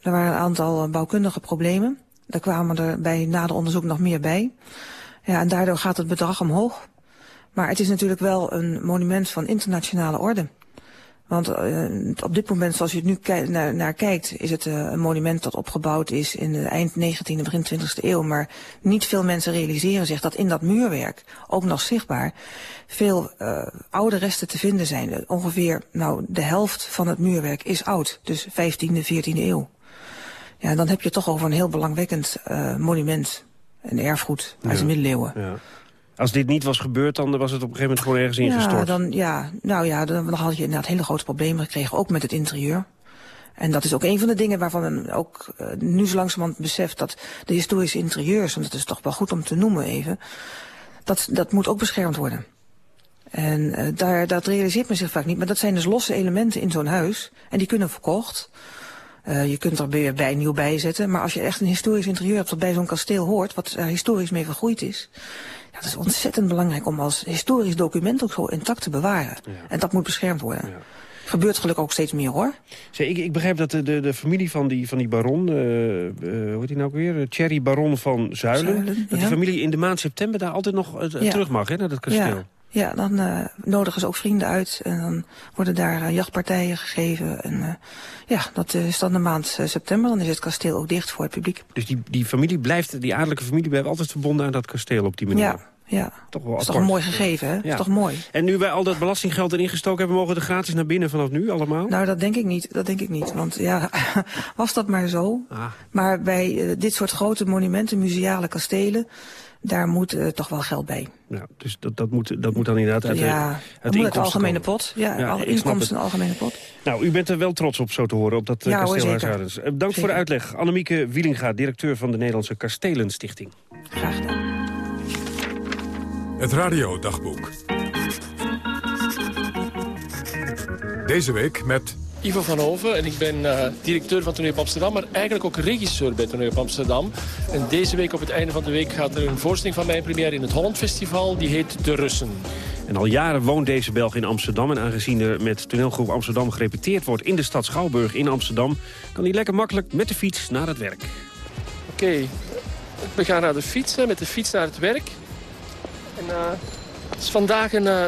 er waren een aantal bouwkundige problemen. Daar kwamen er bij nader onderzoek nog meer bij. Ja, en daardoor gaat het bedrag omhoog. Maar het is natuurlijk wel een monument van internationale orde. Want uh, op dit moment, zoals je het nu naar, kijkt, is het uh, een monument dat opgebouwd is in de eind 19e, begin 20e eeuw. Maar niet veel mensen realiseren zich dat in dat muurwerk, ook nog zichtbaar, veel uh, oude resten te vinden zijn. Ongeveer, nou, de helft van het muurwerk is oud, dus 15e, 14e eeuw. Ja, dan heb je toch over een heel belangwekkend monument, een erfgoed uit Ja. de middeleeuwen. Ja. Als dit niet was gebeurd, dan was het op een gegeven moment gewoon ergens ingestort. Ja, dan, ja, nou ja, dan, dan had je inderdaad hele grote problemen gekregen, ook met het interieur. En dat is ook een van de dingen waarvan men ook uh, nu zo langzamerhand beseft dat de historische interieurs, en dat is toch wel goed om te noemen even, dat, dat moet ook beschermd worden. En uh, daar, dat realiseert men zich vaak niet. Maar dat zijn dus losse elementen in zo'n huis. En die kunnen verkocht. Uh, je kunt er weer bij nieuw bij zetten. Maar als je echt een historisch interieur hebt wat bij zo'n kasteel hoort... wat er historisch mee vergroeid is... Ja, dat is ontzettend belangrijk om als historisch document ook zo intact te bewaren. Ja. En dat moet beschermd worden. Ja. Gebeurt gelukkig ook steeds meer, hoor. Zeg, ik, ik begrijp dat de, de, de familie van die, van die baron... Uh, uh, hoe heet die nou ook weer? Thierry Baron van Zuilen. Zuilen dat de familie in de maand september daar altijd nog terug mag, hè, naar dat kasteel. Ja, dan uh, nodigen ze ook vrienden uit en dan worden daar uh, jachtpartijen gegeven. En uh, ja, dat is dan de maand september. Dan is het kasteel ook dicht voor het publiek. Dus die, die familie blijft, die adellijke familie blijft altijd verbonden aan dat kasteel op die manier? Ja, ja. Toch wel is toch een mooi gegeven, hè? Ja. Is toch mooi. En nu wij al dat belastinggeld erin gestoken hebben... mogen we er gratis naar binnen vanaf nu allemaal? Nou, dat denk ik niet. Dat denk ik niet. Want ja, [LAUGHS] was dat maar zo. Ah. Maar bij uh, dit soort grote monumenten, museale kastelen daar moet uh, toch wel geld bij. Ja, dus dat, dat, moet, dat moet dan inderdaad uit, ja, uit moet het algemene pot. Ja, ja al, inkomsten algemene pot. Nou, u bent er wel trots op zo te horen, op dat uh, ja, kasteelhuishoudens. Uh, dank zeker. voor de uitleg. Annemieke Wielinga, directeur van de Nederlandse Kastelenstichting. Graag gedaan. Het radiodagboek. Deze week met... Ivo van Hoven en ik ben uh, directeur van Toneel op Amsterdam... maar eigenlijk ook regisseur bij Toneel op Amsterdam. En deze week op het einde van de week gaat er een voorstelling van mij première in het Holland Festival. Die heet De Russen. En al jaren woont deze Belg in Amsterdam. En aangezien er met toneelgroep Amsterdam gerepeteerd wordt in de stad Schouwburg in Amsterdam... kan hij lekker makkelijk met de fiets naar het werk. Oké, okay. we gaan naar de fiets, met de fiets naar het werk. En uh, het is vandaag een uh,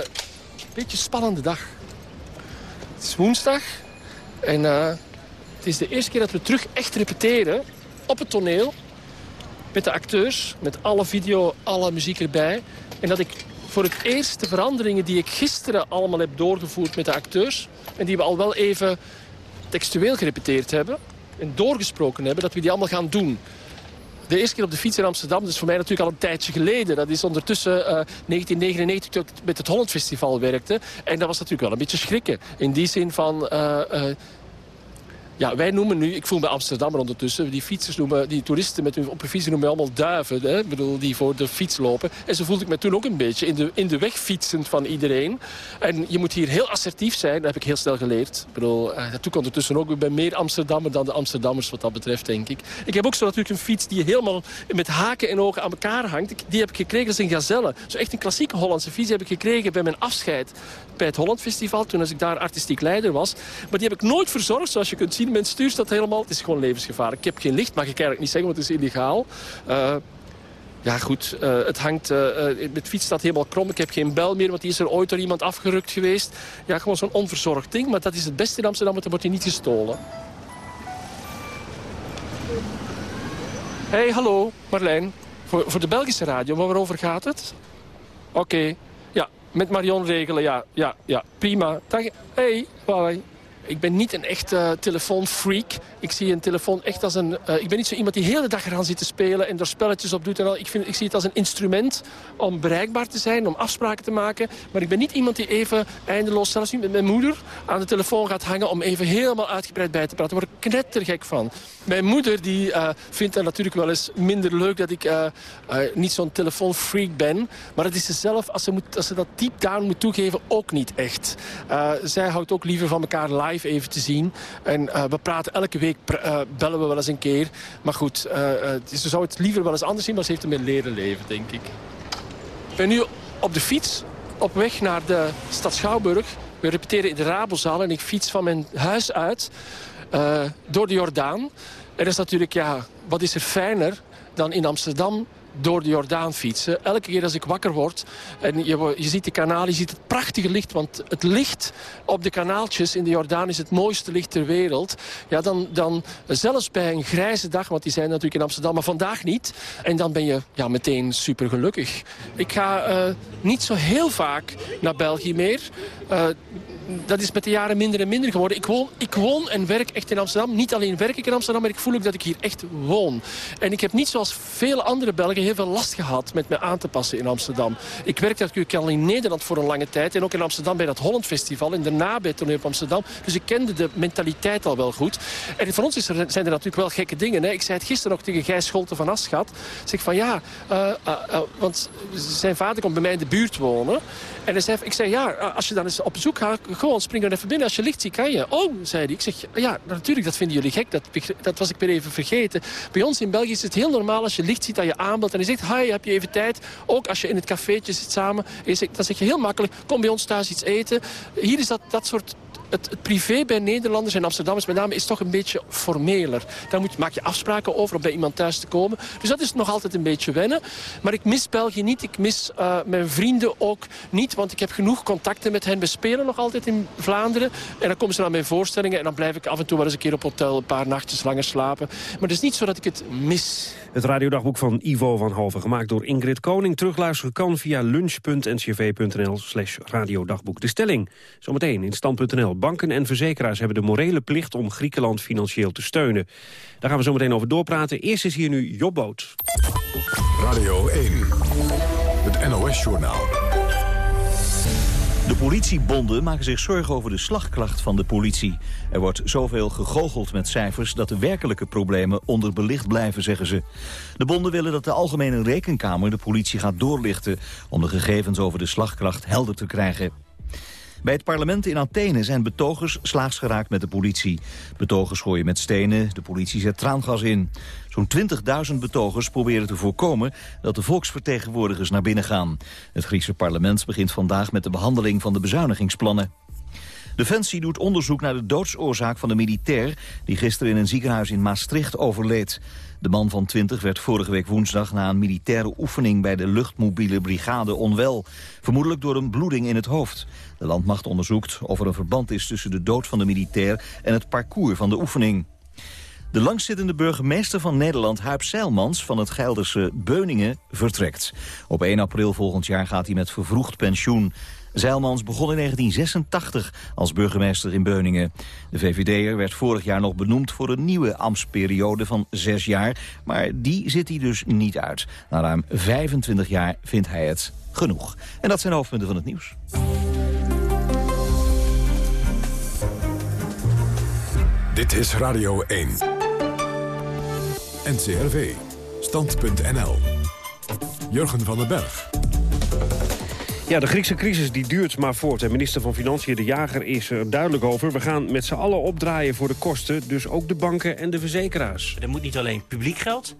beetje spannende dag. Het is woensdag en uh, het is de eerste keer dat we terug echt repeteren op het toneel. Met de acteurs, met alle video, alle muziek erbij. En dat ik voor het eerst de veranderingen die ik gisteren allemaal heb doorgevoerd met de acteurs... en die we al wel even textueel gerepeteerd hebben en doorgesproken hebben... dat we die allemaal gaan doen de eerste keer op de fiets in Amsterdam. Dat is voor mij natuurlijk al een tijdje geleden. Dat is ondertussen uh, 1999 toen ik met het Holland Festival werkte. En dat was natuurlijk wel een beetje schrikken. In die zin van... Uh, uh, ja, wij noemen nu, ik voel me Amsterdammer ondertussen... die fietsers noemen, die toeristen met hun, op hun fietsen noemen allemaal duiven. Hè? Ik bedoel, die voor de fiets lopen. En zo voelde ik me toen ook een beetje in de, in de weg fietsend van iedereen. En je moet hier heel assertief zijn, dat heb ik heel snel geleerd. Ik bedoel, doe ik ondertussen ook. Ik ben meer Amsterdammer dan de Amsterdammers wat dat betreft, denk ik. Ik heb ook zo natuurlijk een fiets die helemaal met haken en ogen aan elkaar hangt. Die heb ik gekregen, is een gazelle. Zo echt een klassieke Hollandse fiets heb ik gekregen bij mijn afscheid bij het Holland Festival. Toen als ik daar artistiek leider was. Maar die heb ik nooit verzorgd, zoals je kunt zien. Mijn stuur staat helemaal. Het is gewoon levensgevaarlijk. Ik heb geen licht, mag ik eigenlijk niet zeggen, want het is illegaal. Uh, ja, goed. Uh, het hangt... Uh, het fiets staat helemaal krom. Ik heb geen bel meer, want die is er ooit door iemand afgerukt geweest. Ja, gewoon zo'n onverzorgd ding. Maar dat is het beste in Amsterdam, want dan wordt hij niet gestolen. hey, hallo, Marlijn. Voor, voor de Belgische radio, waarover gaat het? Oké. Ja, met Marion regelen, ja. Ja, ja, prima. Dag. Hey, bye. Ik ben niet een echte telefoonfreak. Ik zie een telefoon echt als een... Uh, ik ben niet zo iemand die de hele dag eraan zit te spelen... en er spelletjes op doet. En al. Ik, vind, ik zie het als een instrument om bereikbaar te zijn, om afspraken te maken. Maar ik ben niet iemand die even eindeloos, zelfs niet met mijn moeder... aan de telefoon gaat hangen om even helemaal uitgebreid bij te praten. Daar word ik knettergek van. Mijn moeder die, uh, vindt het natuurlijk wel eens minder leuk... dat ik uh, niet zo'n telefoonfreak ben. Maar het is ze zelf, als ze, moet, als ze dat deep down moet toegeven, ook niet echt. zij houdt ook liever van elkaar live even te zien. En uh, we praten elke week, uh, bellen we wel eens een keer. Maar goed, uh, ze zou het liever wel eens anders zien, maar ze heeft ermee leren leven, denk ik. Ik ben nu op de fiets, op weg naar de stad Schouwburg. We repeteren in de Rabozaal en ik fiets van mijn huis uit door de Jordaan. En dat is natuurlijk, ja, wat is er fijner dan in Amsterdam door de Jordaan fietsen. Elke keer als ik wakker word en je, je ziet de kanalen, je ziet het prachtige licht. Want het licht op de kanaaltjes in de Jordaan is het mooiste licht ter wereld. Ja, dan, dan zelfs bij een grijze dag, want die zijn natuurlijk in Amsterdam, maar vandaag niet. En dan ben je ja, meteen super gelukkig. Ik ga uh, niet zo heel vaak naar België meer. Uh, dat is met de jaren minder en minder geworden. Ik woon, ik woon en werk echt in Amsterdam. Niet alleen werk ik in Amsterdam, maar ik voel ook dat ik hier echt woon. En ik heb niet zoals vele andere Belgen heel veel last gehad met me aan te passen in Amsterdam. Ik werkte natuurlijk al in Nederland voor een lange tijd. En ook in Amsterdam bij dat Holland Festival. En daarna bij op Amsterdam. Dus ik kende de mentaliteit al wel goed. En voor ons is er, zijn er natuurlijk wel gekke dingen. Hè. Ik zei het gisteren nog tegen Gijs Scholte van Aschat. Zeg van ja, uh, uh, want zijn vader komt bij mij in de buurt wonen. En zei, ik zei, ja, als je dan eens op bezoek gaat, gewoon spring er even binnen. Als je licht ziet, kan je. Oh, zei hij. Ik zeg, ja, natuurlijk, dat vinden jullie gek. Dat, dat was ik weer even vergeten. Bij ons in België is het heel normaal als je licht ziet dat je aanbelt. En hij zegt, hi, heb je even tijd? Ook als je in het cafeetje zit samen. Dan zeg je heel makkelijk, kom bij ons thuis iets eten. Hier is dat, dat soort het, privé bij Nederlanders en Amsterdammers met name is toch een beetje formeler. Daar moet, maak je afspraken over om bij iemand thuis te komen. Dus dat is nog altijd een beetje wennen. Maar ik mis België niet. Ik mis uh, mijn vrienden ook niet. Want ik heb genoeg contacten met hen. We spelen nog altijd in Vlaanderen. En dan komen ze naar mijn voorstellingen. En dan blijf ik af en toe wel eens een keer op hotel een paar nachtjes langer slapen. Maar het is niet zo dat ik het mis. Het radiodagboek van Ivo van Halve, gemaakt door Ingrid Koning. Terugluisteren kan via lunch.ncv.nl slash radiodagboek. De stelling, zometeen in stand.nl. Banken en verzekeraars hebben de morele plicht om Griekenland financieel te steunen. Daar gaan we zo meteen over doorpraten. Eerst is hier nu Jobboot. Radio 1, het NOS-journaal. De politiebonden maken zich zorgen over de slagkracht van de politie. Er wordt zoveel gegoocheld met cijfers dat de werkelijke problemen onderbelicht blijven, zeggen ze. De bonden willen dat de Algemene Rekenkamer de politie gaat doorlichten... om de gegevens over de slagkracht helder te krijgen. Bij het parlement in Athene zijn betogers slaags geraakt met de politie. Betogers gooien met stenen, de politie zet traangas in. Zo'n 20.000 betogers proberen te voorkomen dat de volksvertegenwoordigers naar binnen gaan. Het Griekse parlement begint vandaag met de behandeling van de bezuinigingsplannen. Defensie doet onderzoek naar de doodsoorzaak van de militair... die gisteren in een ziekenhuis in Maastricht overleed. De man van 20 werd vorige week woensdag na een militaire oefening... bij de luchtmobiele brigade onwel. Vermoedelijk door een bloeding in het hoofd. De landmacht onderzoekt of er een verband is tussen de dood van de militair... en het parcours van de oefening. De langzittende burgemeester van Nederland, Huip Seilmans van het Gelderse Beuningen, vertrekt. Op 1 april volgend jaar gaat hij met vervroegd pensioen. Zeilmans begon in 1986 als burgemeester in Beuningen. De VVD'er werd vorig jaar nog benoemd voor een nieuwe ambtsperiode van zes jaar. Maar die zit hij dus niet uit. Na ruim 25 jaar vindt hij het genoeg. En dat zijn de hoofdpunten van het nieuws. Dit is Radio 1. NCRV. Stand.nl. Jurgen van den Berg. Ja, de Griekse crisis die duurt maar voort. En minister van Financiën De Jager is er duidelijk over. We gaan met z'n allen opdraaien voor de kosten. Dus ook de banken en de verzekeraars. Er moet niet alleen publiek geld...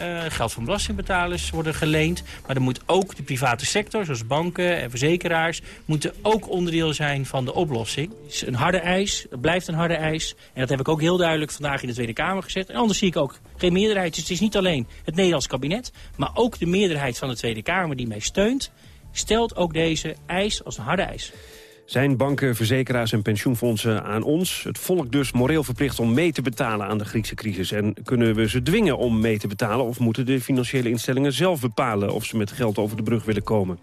Uh, geld van belastingbetalers worden geleend. Maar er moet ook de private sector, zoals banken en verzekeraars... moeten ook onderdeel zijn van de oplossing. Het is een harde eis, het blijft een harde eis. En dat heb ik ook heel duidelijk vandaag in de Tweede Kamer gezet. En anders zie ik ook geen meerderheid. Dus het is niet alleen het Nederlands kabinet... maar ook de meerderheid van de Tweede Kamer die mij steunt stelt ook deze eis als een harde eis. Zijn banken, verzekeraars en pensioenfondsen aan ons, het volk dus moreel verplicht om mee te betalen aan de Griekse crisis? En kunnen we ze dwingen om mee te betalen of moeten de financiële instellingen zelf bepalen of ze met geld over de brug willen komen?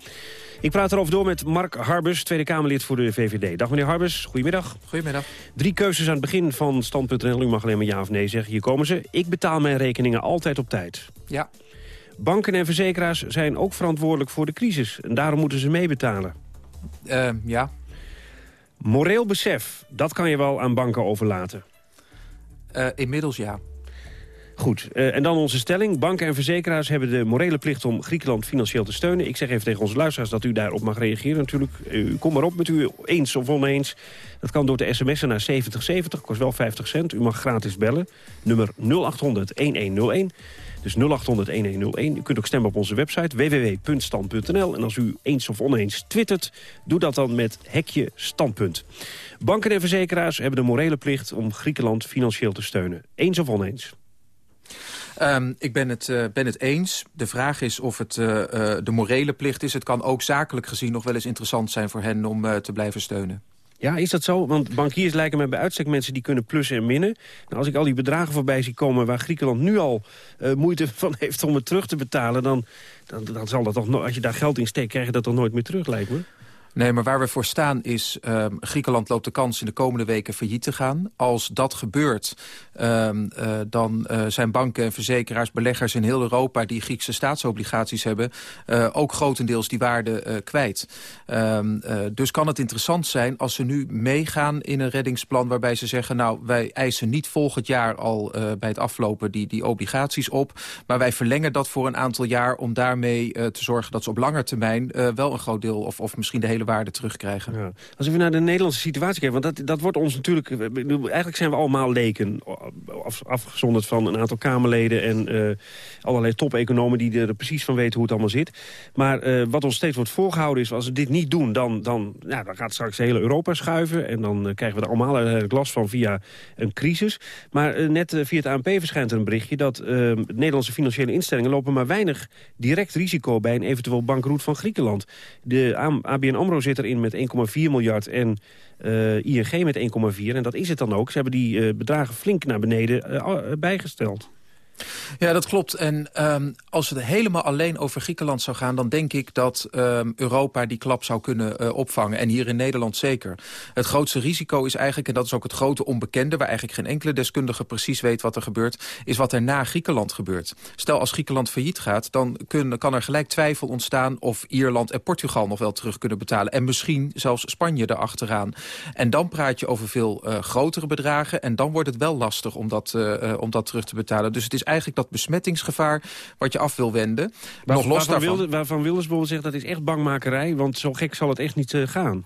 Ik praat erover door met Mark Harbus, Tweede Kamerlid voor de VVD. Dag meneer Harbus, goedemiddag. Goedemiddag. Drie keuzes aan het begin van stand.nl. U mag alleen maar ja of nee zeggen. Hier komen ze. Ik betaal mijn rekeningen altijd op tijd. Ja. Banken en verzekeraars zijn ook verantwoordelijk voor de crisis. En daarom moeten ze meebetalen. Uh, ja. Moreel besef, dat kan je wel aan banken overlaten. Uh, inmiddels ja. Goed, uh, en dan onze stelling. Banken en verzekeraars hebben de morele plicht om Griekenland financieel te steunen. Ik zeg even tegen onze luisteraars dat u daarop mag reageren natuurlijk. U kom maar op met u eens of oneens. Dat kan door de sms'en naar 7070, kost wel 50 cent. U mag gratis bellen, nummer 0800 1101. Dus 0800-1101. U kunt ook stemmen op onze website www.stand.nl. En als u eens of oneens twittert, doe dat dan met hekje standpunt. Banken en verzekeraars hebben de morele plicht om Griekenland financieel te steunen. Eens of oneens? Um, ik ben het, uh, ben het eens. De vraag is of het uh, uh, de morele plicht is. Het kan ook zakelijk gezien nog wel eens interessant zijn voor hen om te blijven steunen. Ja, is dat zo? Want bankiers lijken mij bij uitstek mensen die kunnen plussen en minnen. Nou, als ik al die bedragen voorbij zie komen waar Griekenland nu al uh, moeite [LAUGHS] van heeft om het terug te betalen... Dan, dan, dan zal dat toch, als je daar geld in steekt, krijg je dat toch nooit meer terug, lijkt me? Nee, maar waar we voor staan is... Um, Griekenland loopt de kans in de komende weken failliet te gaan. Als dat gebeurt, um, uh, dan uh, zijn banken en verzekeraars, beleggers in heel Europa... die Griekse staatsobligaties hebben, uh, ook grotendeels die waarde kwijt. Um, dus kan het interessant zijn als ze nu meegaan in een reddingsplan... waarbij ze zeggen, nou, wij eisen niet volgend jaar al bij het aflopen die, die obligaties op... maar wij verlengen dat voor een aantal jaar om daarmee te zorgen dat ze op lange termijn... wel een groot deel of, of misschien de hele waarde terugkrijgen. Als we naar de Nederlandse situatie kijken, want dat, dat wordt ons natuurlijk... Eigenlijk zijn we allemaal leken, af, afgezonderd van een aantal Kamerleden... en uh, allerlei top-economen die er precies van weten hoe het allemaal zit. Maar uh, wat ons steeds wordt voorgehouden is, als we dit niet doen... dan, dan, ja, dan gaat straks de hele Europa schuiven... en dan uh, krijgen we er allemaal glas van via een crisis. Maar net via het ANP verschijnt er een berichtje... dat Nederlandse financiële instellingen lopen maar weinig direct risico... bij een eventueel bankroet van Griekenland. De ABN AMRO zit erin met 1,4 miljard en uh, ING met 1,4. En dat is het dan ook. Ze hebben die uh, bedragen flink naar beneden uh, bijgesteld. Ja, dat klopt. En um, als het helemaal alleen over Griekenland zou gaan... dan denk ik dat um, Europa die klap zou kunnen uh, opvangen. En hier in Nederland zeker. Het grootste risico is eigenlijk, en dat is ook het grote onbekende... waar eigenlijk geen enkele deskundige precies weet wat er gebeurt... is wat er na Griekenland gebeurt. Stel, als Griekenland failliet gaat... dan kan er gelijk twijfel ontstaan of Ierland en Portugal nog wel terug kunnen betalen. En misschien zelfs Spanje erachteraan. En dan praat je over veel uh, grotere bedragen... en dan wordt het wel lastig om dat, uh, om dat terug te betalen. Dus het is eigenlijk dat besmettingsgevaar wat je af wil wenden. Waar, Nog los waarvan, daarvan... Wilde, waarvan Wilders zegt dat is echt bangmakerij, want zo gek zal het echt niet uh, gaan.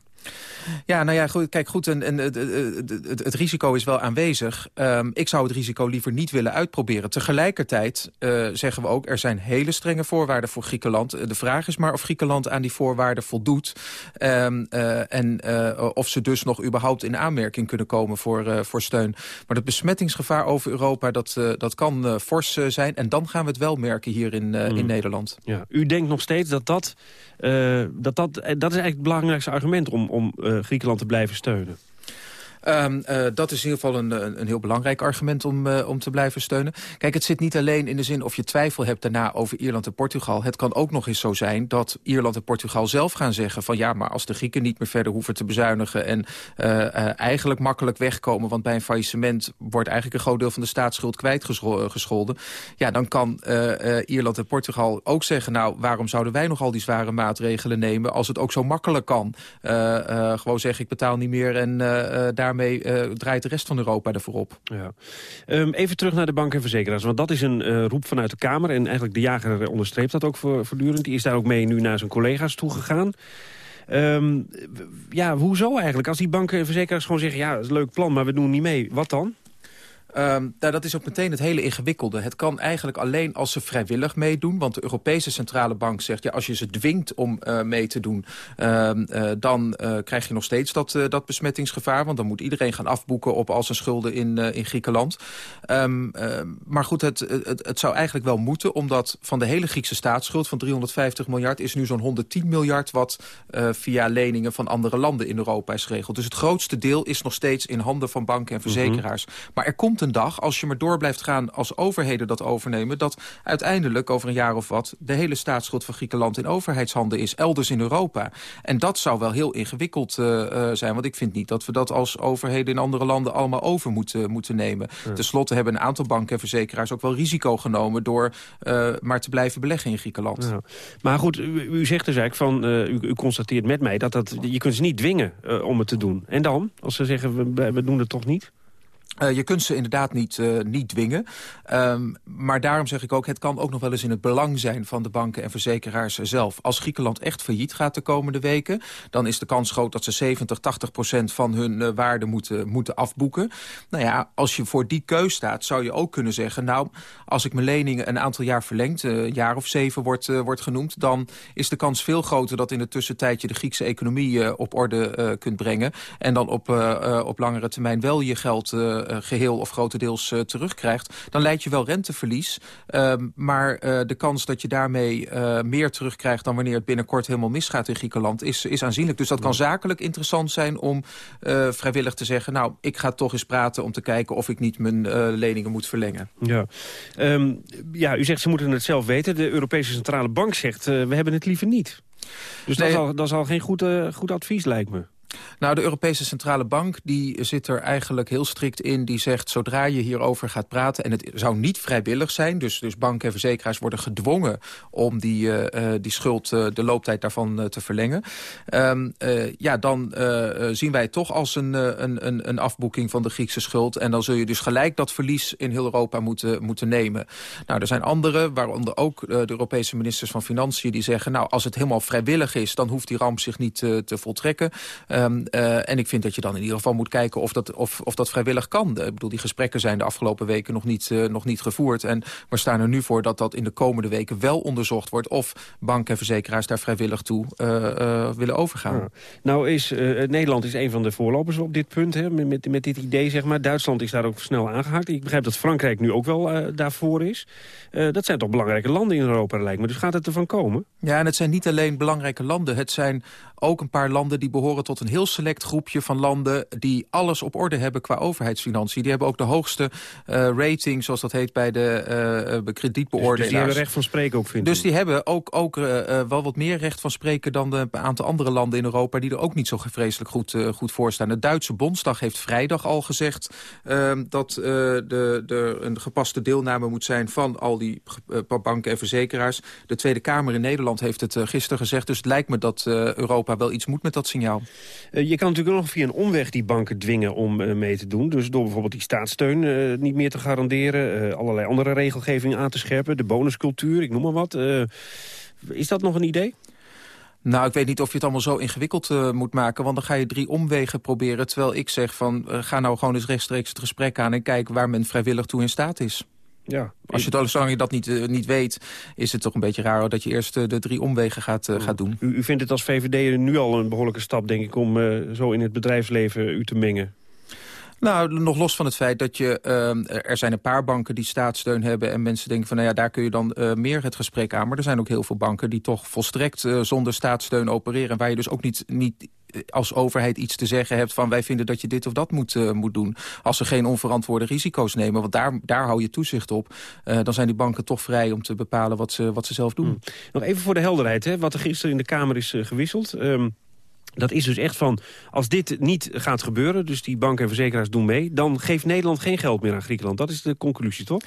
Ja, nou ja, goed, kijk goed, en, en het, het, het, risico is wel aanwezig. Um, ik zou het risico liever niet willen uitproberen. Tegelijkertijd uh, zeggen we ook, er zijn hele strenge voorwaarden voor Griekenland. De vraag is maar of Griekenland aan die voorwaarden voldoet. Um, uh, en uh, of ze dus nog überhaupt in aanmerking kunnen komen voor, voor steun. Maar het besmettingsgevaar over Europa, dat, dat kan fors zijn. En dan gaan we het wel merken hier in, in hmm. Nederland. Ja. U denkt nog steeds dat dat, dat, dat, dat is eigenlijk het belangrijkste argument om, om Griekenland te blijven steunen? Um, uh, dat is in ieder geval een, een heel belangrijk argument om, uh, om te blijven steunen. Kijk, het zit niet alleen in de zin of je twijfel hebt daarna over Ierland en Portugal. Het kan ook nog eens zo zijn dat Ierland en Portugal zelf gaan zeggen van ja, maar als de Grieken niet meer verder hoeven te bezuinigen en uh, eigenlijk makkelijk wegkomen, want bij een faillissement wordt eigenlijk een groot deel van de staatsschuld kwijtgescholden. Ja, dan kan Ierland en Portugal ook zeggen, nou, waarom zouden wij nog al die zware maatregelen nemen als het ook zo makkelijk kan? gewoon zeggen, ik betaal niet meer en daarmee daarmee uh, draait de rest van Europa ervoor op. Ja. Um, even terug naar de banken en verzekeraars. Want dat is een uh, roep vanuit de Kamer. En eigenlijk de jager onderstreept dat ook voor, voortdurend. Die is daar ook mee nu naar zijn collega's toegegaan. Um, ja, hoezo eigenlijk? Als die banken en verzekeraars gewoon zeggen... ja, dat is een leuk plan, maar we doen niet mee. Wat dan? Um, nou, dat is ook meteen het hele ingewikkelde. Het kan eigenlijk alleen als ze vrijwillig meedoen. Want de Europese Centrale Bank zegt... ja, als je ze dwingt om uh, mee te doen... Uh, uh, dan krijg je nog steeds dat, dat besmettingsgevaar. Want dan moet iedereen gaan afboeken op al zijn schulden in, in Griekenland. Um, maar goed, het, het, het, zou eigenlijk wel moeten... omdat van de hele Griekse staatsschuld van 350 miljard... is nu zo'n 110 miljard wat via leningen van andere landen in Europa is geregeld. Dus het grootste deel is nog steeds in handen van banken en mhm. verzekeraars. Mm -hmm. Maar er komt een een dag, als je maar door blijft gaan als overheden dat overnemen... dat uiteindelijk over een jaar of wat de hele staatsschuld van Griekenland in overheidshanden is, elders in Europa. En dat zou wel heel ingewikkeld uh, zijn, want ik vind niet dat we dat als overheden in andere landen allemaal over moeten, moeten nemen. Ja. Ten slotte hebben een aantal banken en verzekeraars ook wel risico genomen door uh, maar te blijven beleggen in Griekenland. Ja. Maar goed, u, u, zegt dus eigenlijk van, uh, u, u, constateert met mij dat, dat je kunt ze niet dwingen om het te doen. En dan, als ze zeggen we, we doen het toch niet? Uh, je kunt ze inderdaad niet, uh, niet dwingen. Um, maar daarom zeg ik ook, het kan ook nog wel eens in het belang zijn... van de banken en verzekeraars zelf. Als Griekenland echt failliet gaat de komende weken... dan is de kans groot dat ze 70, 80 procent van hun uh, waarde moeten, moeten afboeken. Nou ja, als je voor die keus staat, zou je ook kunnen zeggen... nou, als ik mijn leningen een aantal jaar verlengd... een jaar of zeven wordt, wordt genoemd... dan is de kans veel groter dat in de tussentijd... je de Griekse economie op orde kunt brengen... en dan op, op langere termijn wel je geld geheel of grotendeels uh, terugkrijgt... dan leid je wel renteverlies. Uh, maar de kans dat je daarmee meer terugkrijgt... dan wanneer het binnenkort helemaal misgaat in Griekenland... is, is aanzienlijk. Dus dat kan zakelijk interessant zijn om vrijwillig te zeggen... nou, ik ga toch eens praten om te kijken of ik niet mijn leningen moet verlengen. Ja. Um, ja, u zegt ze moeten het zelf weten. De Europese Centrale Bank zegt, we hebben het liever niet. Dus Nee. dat, is al, dat is al geen goed, eh, goed advies, lijkt me. Nou, de Europese Centrale Bank die zit er eigenlijk heel strikt in. Die zegt, zodra je hierover gaat praten... en het zou niet vrijwillig zijn... dus, dus banken en verzekeraars worden gedwongen... om die, eh, eh, die schuld, eh, de looptijd daarvan te verlengen... Ehm, eh, ja, dan zien wij het toch als een, een, een, afboeking van de Griekse schuld. En dan zul je dus gelijk dat verlies in heel Europa moeten, moeten nemen. Nou, er zijn anderen, waaronder ook de Europese ministers van Financiën... die zeggen, nou, als het helemaal vrijwillig is... dan hoeft die ramp zich niet te voltrekken. Ehm, eh, en ik vind dat je dan in ieder geval moet kijken of dat, of, of dat vrijwillig kan. Ik bedoel, die gesprekken zijn de afgelopen weken nog niet, eh, nog niet gevoerd. En we staan er nu voor dat dat in de komende weken wel onderzocht wordt... of banken en verzekeraars daar vrijwillig toe eh, willen overgaan. Ja. Nou is Nederland is een van de voorlopers op dit punt, hè, met, met, dit idee, zeg maar. Duitsland is daar ook snel aangehaakt. Ik begrijp dat Frankrijk nu ook wel daarvoor is. Dat zijn toch belangrijke landen in Europa, lijkt me. Dus gaat het ervan komen? Ja, en het zijn niet alleen belangrijke landen. Het zijn ook een paar landen die behoren tot een heel select groepje van landen... die alles op orde hebben qua overheidsfinanciën. Die hebben ook de hoogste eh, rating, zoals dat heet, bij de eh, kredietbeoordelaars. Dus die hebben recht van spreken ook, vind Dus die hebben ook, ook wel wat meer recht van spreken... dan een aantal andere landen in Europa... die er ook niet zo vreselijk goed, goed voor staan. De Duitse Bondsdag heeft vrijdag al gezegd... ehm, dat de, de, een gepaste deelname moet zijn van al die banken en verzekeraars. De Tweede Kamer in Nederland heeft het gisteren gezegd. Dus het lijkt me dat eh, Europa wel iets moet met dat signaal. Eh, je kan natuurlijk ook nog via een omweg die banken dwingen om eh, mee te doen. Dus door bijvoorbeeld die staatssteun eh, niet meer te garanderen... allerlei andere regelgeving aan te scherpen, de bonuscultuur, ik noem maar wat. Is dat nog een idee? Nou, ik weet niet of je het allemaal zo ingewikkeld moet maken... want dan ga je drie omwegen proberen... terwijl ik zeg van, ga nou gewoon eens rechtstreeks het gesprek aan... en kijk waar men vrijwillig toe in staat is. Ja. Als je het, zolang je dat niet, eh, niet weet, is het toch een beetje raar... dat je eerst eh, de drie omwegen gaat, eh, gaat doen. U, u vindt het als VVD nu al een behoorlijke stap, denk ik... om zo in het bedrijfsleven u te mengen? Nou, nog los van het feit dat je... er zijn een paar banken die staatssteun hebben... en mensen denken van, nou ja, daar kun je dan meer het gesprek aan. Maar er zijn ook heel veel banken die toch volstrekt zonder staatssteun opereren... waar je dus ook niet, niet als overheid iets te zeggen hebt van... wij vinden dat je dit of dat moet, eh, moet doen. Als ze geen onverantwoorde risico's nemen, want daar, daar hou je toezicht op... eh, dan zijn die banken toch vrij om te bepalen wat ze, wat ze zelf doen. Nog even voor de helderheid, hè, wat er gisteren in de Kamer is eh, gewisseld... Ehm, dat is dus echt van, als dit niet gaat gebeuren... dus die banken en verzekeraars doen mee... dan geeft Nederland geen geld meer aan Griekenland. Dat is de conclusie, toch?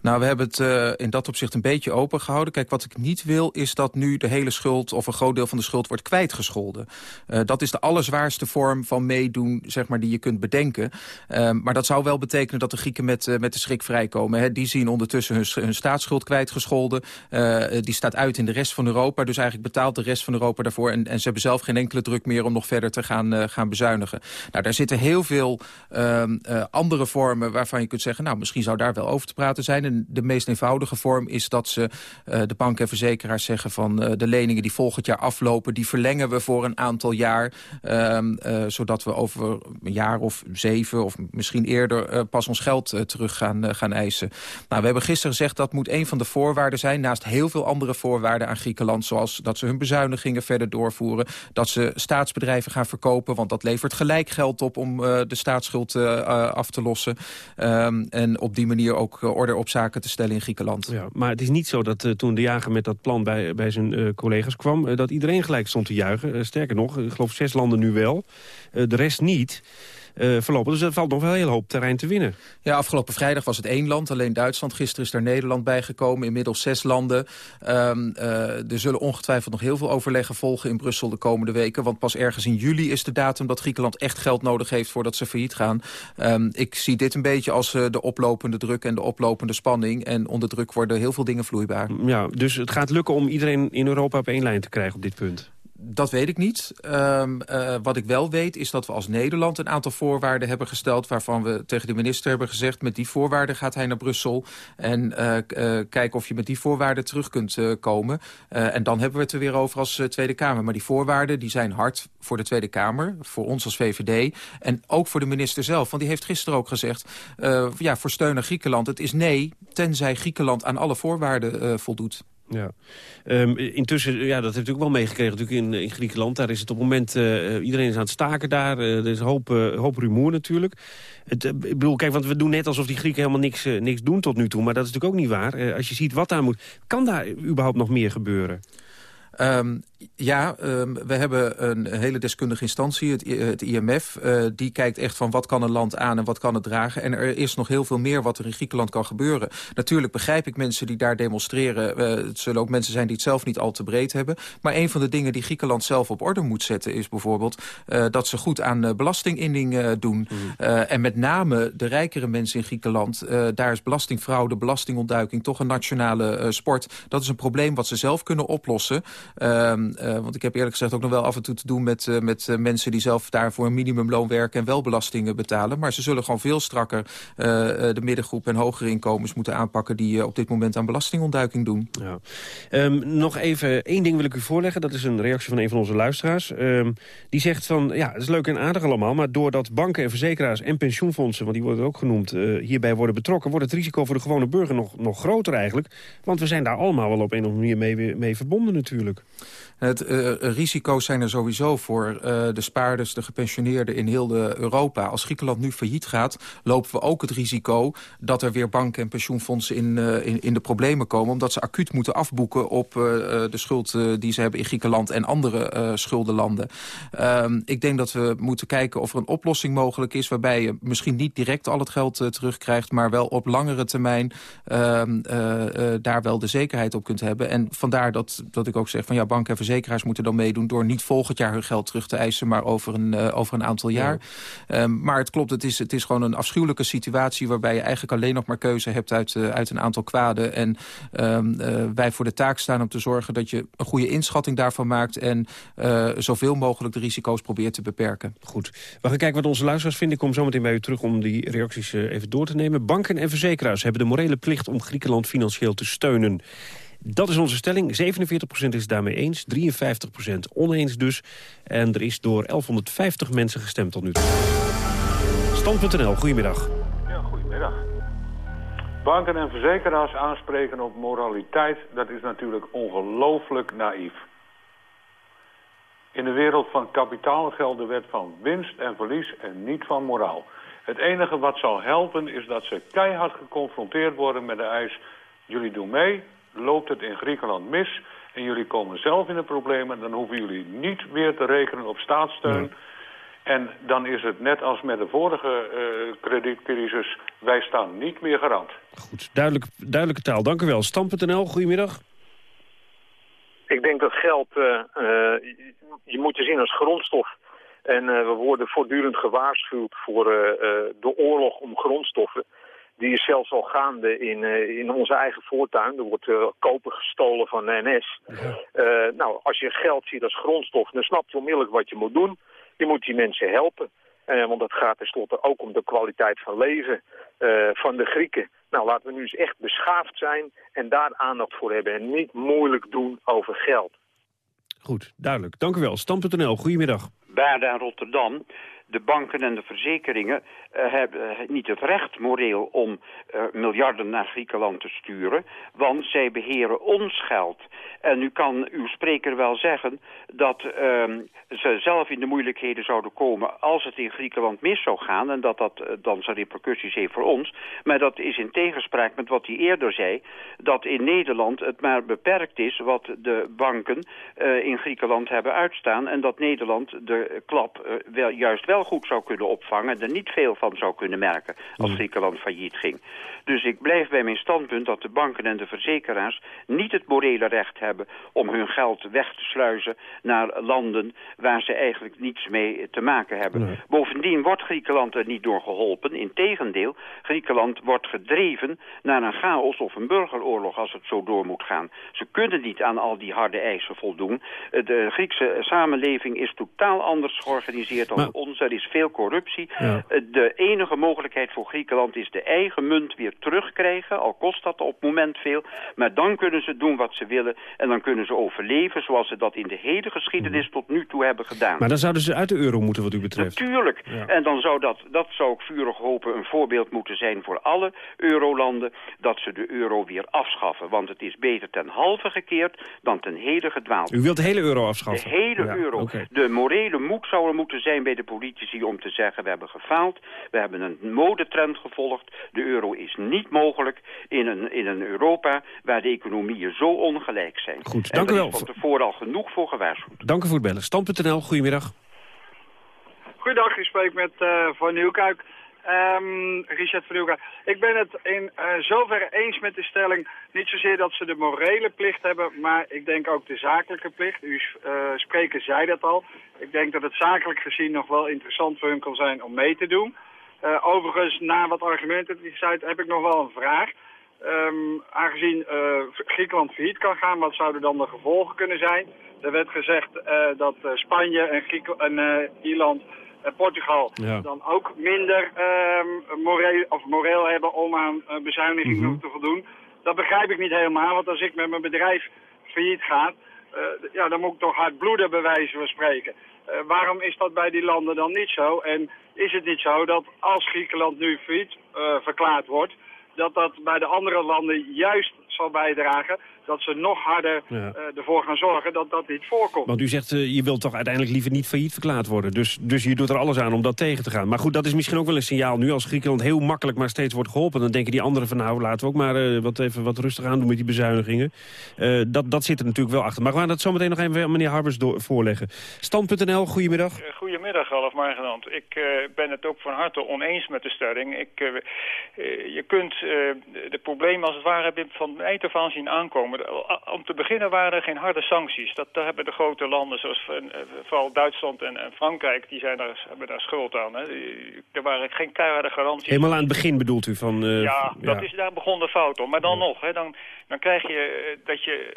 Nou, we hebben het eh, in dat opzicht een beetje open gehouden. Kijk, wat ik niet wil is dat nu de hele schuld... of een groot deel van de schuld wordt kwijtgescholden. Eh, dat is de allerzwaarste vorm van meedoen, zeg maar, die je kunt bedenken. Eh, maar dat zou wel betekenen dat de Grieken met, eh, met de schrik vrijkomen. Hè. Die zien ondertussen hun, hun staatsschuld kwijtgescholden. Die staat uit in de rest van Europa. Dus eigenlijk betaalt de rest van Europa daarvoor. En, en ze hebben zelf geen enkele druk meer om nog verder te gaan, eh, gaan bezuinigen. Nou, daar zitten heel veel ehm, eh, andere vormen waarvan je kunt zeggen... nou, misschien zou daar wel over te praten zijn. En de meest eenvoudige vorm is dat ze eh, de banken en verzekeraars zeggen... van de leningen die volgend jaar aflopen... die verlengen we voor een aantal jaar. ehm, eh, zodat we over een jaar of zeven of misschien eerder... pas ons geld terug gaan, gaan eisen. Nou, we hebben gisteren gezegd dat moet een van de voorwaarden zijn... naast heel veel andere voorwaarden aan Griekenland... zoals dat ze hun bezuinigingen verder doorvoeren... dat ze staatsbedrijven gaan verkopen... want dat levert gelijk geld op om eh, de staatsschuld eh, eh, af te lossen. Ehm, en op die manier ook orde op zaken te stellen in Griekenland. Ja, maar het is niet zo dat toen de jager met dat plan bij, bij zijn collega's kwam... dat iedereen gelijk stond te juichen. Sterker nog, ik geloof zes landen nu wel, de rest niet... eh, voorlopig. Dus er valt nog wel een hele hoop terrein te winnen. Ja, afgelopen vrijdag was het één land, alleen Duitsland. Gisteren is daar Nederland bijgekomen, inmiddels zes landen. Ehm, eh, er zullen ongetwijfeld nog heel veel overleggen volgen in Brussel de komende weken. Want pas ergens in juli is de datum dat Griekenland echt geld nodig heeft voordat ze failliet gaan. Ehm, ik zie dit een beetje als eh, de oplopende druk en de oplopende spanning. En onder druk worden heel veel dingen vloeibaar. Ja, dus het gaat lukken om iedereen in Europa op één lijn te krijgen op dit punt. Dat weet ik niet. Ehm, eh, wat ik wel weet is dat we als Nederland een aantal voorwaarden hebben gesteld... waarvan we tegen de minister hebben gezegd... met die voorwaarden gaat hij naar Brussel. En eh, k- eh, kijken of je met die voorwaarden terug kunt eh, komen. Eh, en dan hebben we het er weer over als eh, Tweede Kamer. Maar die voorwaarden die zijn hard voor de Tweede Kamer. Voor ons als VVD. En ook voor de minister zelf. Want die heeft gisteren ook gezegd... eh, ja, voor steun aan Griekenland. Het is nee, tenzij Griekenland aan alle voorwaarden eh, voldoet. Ja. Ehm, intussen, ja, dat heeft u ook wel meegekregen natuurlijk in, in Griekenland. Daar is het op het moment, eh, iedereen is aan het staken daar. Eh, er is een hoop, eh, hoop rumoer natuurlijk. Het, ik bedoel, kijk, want we doen net alsof die Grieken helemaal niks, niks doen tot nu toe. Maar dat is natuurlijk ook niet waar. Als je ziet wat daar moet, kan daar überhaupt nog meer gebeuren? Ehm, Ja, um, we hebben een hele deskundige instantie, het, het IMF. Uh, die kijkt echt van wat kan een land aan en wat kan het dragen. En er is nog heel veel meer wat er in Griekenland kan gebeuren. Natuurlijk begrijp ik mensen die daar demonstreren. Uh, het zullen ook mensen zijn die het zelf niet al te breed hebben. Maar een van de dingen die Griekenland zelf op orde moet zetten... is bijvoorbeeld uh, dat ze goed aan belastinginning doen. Mm. en met name de rijkere mensen in Griekenland... daar is belastingfraude, belastingontduiking toch een nationale sport. Dat is een probleem wat ze zelf kunnen oplossen. Ehm, uh, want ik heb eerlijk gezegd ook nog wel af en toe te doen met, uh, met uh, mensen die zelf daar voor een minimumloon werken en wel belastingen betalen. Maar ze zullen gewoon veel strakker de middengroep en hogere inkomens moeten aanpakken die op dit moment aan belastingontduiking doen. Ja. Um, nog even één ding wil ik u voorleggen. Dat is een reactie van een van onze luisteraars. Um, die zegt van, ja, het is leuk en aardig allemaal, maar doordat banken en verzekeraars en pensioenfondsen, want die worden ook genoemd, hierbij worden betrokken, wordt het risico voor de gewone burger nog, nog groter eigenlijk. Want we zijn daar allemaal wel op een of andere manier mee, mee verbonden natuurlijk. Het uh, risico's zijn er sowieso voor uh, de spaarders, de gepensioneerden in heel de Europa. Als Griekenland nu failliet gaat, lopen we ook het risico dat er weer banken en pensioenfondsen in, in, in, de problemen komen. Omdat ze acuut moeten afboeken op de schuld die ze hebben in Griekenland en andere schuldenlanden. Ehm, ik denk dat we moeten kijken of er een oplossing mogelijk is waarbij je misschien niet direct al het geld terugkrijgt, maar wel op langere termijn ehm, daar wel de zekerheid op kunt hebben. En vandaar dat, dat ik ook zeg van ja, banken en verzekeraars moeten dan meedoen... door niet volgend jaar hun geld terug te eisen, maar over een, uh, over een aantal jaar. Ja. Um, maar het klopt, het is, het is gewoon een afschuwelijke situatie... waarbij je eigenlijk alleen nog maar keuze hebt uit, uh, uit een aantal kwaden. En um, wij voor de taak staan om te zorgen dat je een goede inschatting daarvan maakt... en zoveel mogelijk de risico's probeert te beperken. Goed. We gaan kijken wat onze luisteraars vinden. Ik kom zo meteen bij u terug om die reacties even door te nemen. Banken en verzekeraars hebben de morele plicht om Griekenland financieel te steunen. Dat is onze stelling. 47% is daarmee eens, 53% oneens dus. En er is door 1150 mensen gestemd tot nu toe. Stand.nl, goedemiddag. Ja, goedemiddag. Banken en verzekeraars aanspreken op moraliteit, dat is natuurlijk ongelooflijk naïef. In de wereld van kapitaal geldt de wet van winst en verlies en niet van moraal. Het enige wat zal helpen is dat ze keihard geconfronteerd worden met de eis... jullie doen mee, loopt het in Griekenland mis en jullie komen zelf in de problemen... dan hoeven jullie niet weer te rekenen op staatssteun... En dan is het net als met de vorige uh, kredietcrisis, wij staan niet meer garant. Goed, duidelijk, duidelijke taal. Dank u wel. Stam.nl, goedemiddag. Ik denk dat geld, uh, uh, je moet je zien als grondstof. En we worden voortdurend gewaarschuwd voor de oorlog om grondstoffen. Die is zelfs al gaande in, uh, in onze eigen voortuin. Er wordt uh, koper gestolen van de NS. Uh, nou, als je geld ziet als grondstof, dan snap je onmiddellijk wat je moet doen. Je moet die mensen helpen. want dat gaat tenslotte ook om de kwaliteit van leven van de Grieken. Nou, laten we nu eens echt beschaafd zijn en daar aandacht voor hebben. En niet moeilijk doen over geld. Goed, duidelijk. Dank u wel. Stam.nl, goedemiddag. Baarda Rotterdam de banken en de verzekeringen uh, hebben niet het recht moreel om uh, miljarden naar Griekenland te sturen, want zij beheren ons geld. En u kan uw spreker wel zeggen dat uh, ze zelf in de moeilijkheden zouden komen als het in Griekenland mis zou gaan en dat dat uh, dan zijn repercussies heeft voor ons. Maar dat is in tegenspraak met wat hij eerder zei, dat in Nederland het maar beperkt is wat de banken in Griekenland hebben uitstaan en dat Nederland de klap wel, juist wel goed zou kunnen opvangen... en er niet veel van zou kunnen merken als mm. Griekenland failliet ging. Dus ik blijf bij mijn standpunt dat de banken en de verzekeraars... niet het morele recht hebben om hun geld weg te sluizen... naar landen waar ze eigenlijk niets mee te maken hebben. Bovendien wordt Griekenland er niet door geholpen. Integendeel, Griekenland wordt gedreven naar een chaos of een burgeroorlog... als het zo door moet gaan. Ze kunnen niet aan al die harde eisen voldoen. De Griekse samenleving is totaal anders georganiseerd dan onze is veel corruptie. Eh, de enige mogelijkheid voor Griekenland is de eigen munt weer terugkrijgen. Al kost dat op het moment veel. Maar dan kunnen ze doen wat ze willen. En dan kunnen ze overleven zoals ze dat in de hele geschiedenis tot nu toe hebben gedaan. Maar dan zouden ze uit de euro moeten wat u betreft. Natuurlijk. En dan zou dat, dat zou ik vurig hopen, een voorbeeld moeten zijn voor alle eurolanden. Dat ze de euro weer afschaffen. Want het is beter ten halve gekeerd dan ten hele gedwaald. U wilt de hele euro afschaffen? De hele euro. De morele moed zou er moeten zijn bij de politie politici om te zeggen... we hebben gefaald, we hebben een modetrend gevolgd. De euro is niet mogelijk in een, in een Europa waar de economieën zo ongelijk zijn. Goed, en dank u er wel. is van tevoren al genoeg voor gewaarschuwd. Dank u voor het bellen. Stand.nl, goedemiddag. Goedendag, ik spreek met eh Van Nieuwkuik. Ehm, Richard Nieuwkuik. Ik ben het in eh, zoverre eens met de stelling. Niet zozeer dat ze de morele plicht hebben, maar ik denk ook de zakelijke plicht. U uh, spreker zei dat al. Ik denk dat het zakelijk gezien nog wel interessant voor hun kan zijn om mee te doen. Uh, overigens, na wat argumenten die zei, heb ik nog wel een vraag. Um, aangezien uh, Griekenland failliet kan gaan, wat zouden dan de gevolgen kunnen zijn? Er werd gezegd uh, dat uh, Spanje en, Grieken, en Ierland en Portugal ja. dan ook minder um, moreel, of moreel hebben om aan bezuinigingen mm -hmm. te voldoen. Dat begrijp ik niet helemaal, want als ik met mijn bedrijf failliet ga, ja, dan moet ik toch hard bloeden bij wijze van spreken. waarom is dat bij die landen dan niet zo? En is het niet zo dat als Griekenland nu failliet verklaard wordt dat dat bij de andere landen juist zal bijdragen dat ze nog harder ja. uh, ervoor gaan zorgen dat dat niet voorkomt. Want u zegt, uh, je wilt toch uiteindelijk liever niet failliet verklaard worden. Dus, dus je doet er alles aan om dat tegen te gaan. Maar goed, dat is misschien ook wel een signaal nu. Als Griekenland heel makkelijk maar steeds wordt geholpen... dan denken die anderen van nou, laten we ook maar uh, wat even wat rustig aan doen met die bezuinigingen. dat, dat zit er natuurlijk wel achter. Maar we gaan dat zometeen nog even meneer Harbers door, voorleggen. Stand.nl, goedemiddag. goedemiddag, Ralf Margenand. Ik ben het ook van harte oneens met de stelling. Ik, je kunt de problemen als het ware van eind af aan zien aankomen om te beginnen waren er geen harde sancties. Dat, daar hebben de grote landen, zoals vooral Duitsland en, en Frankrijk, die zijn daar, hebben daar schuld aan. Hè. Er waren geen keiharde garanties. Helemaal aan het begin bedoelt u van... Uh, ja, dat Is, daar begon de fout om. Maar dan nog, hè, dan, dan krijg je dat je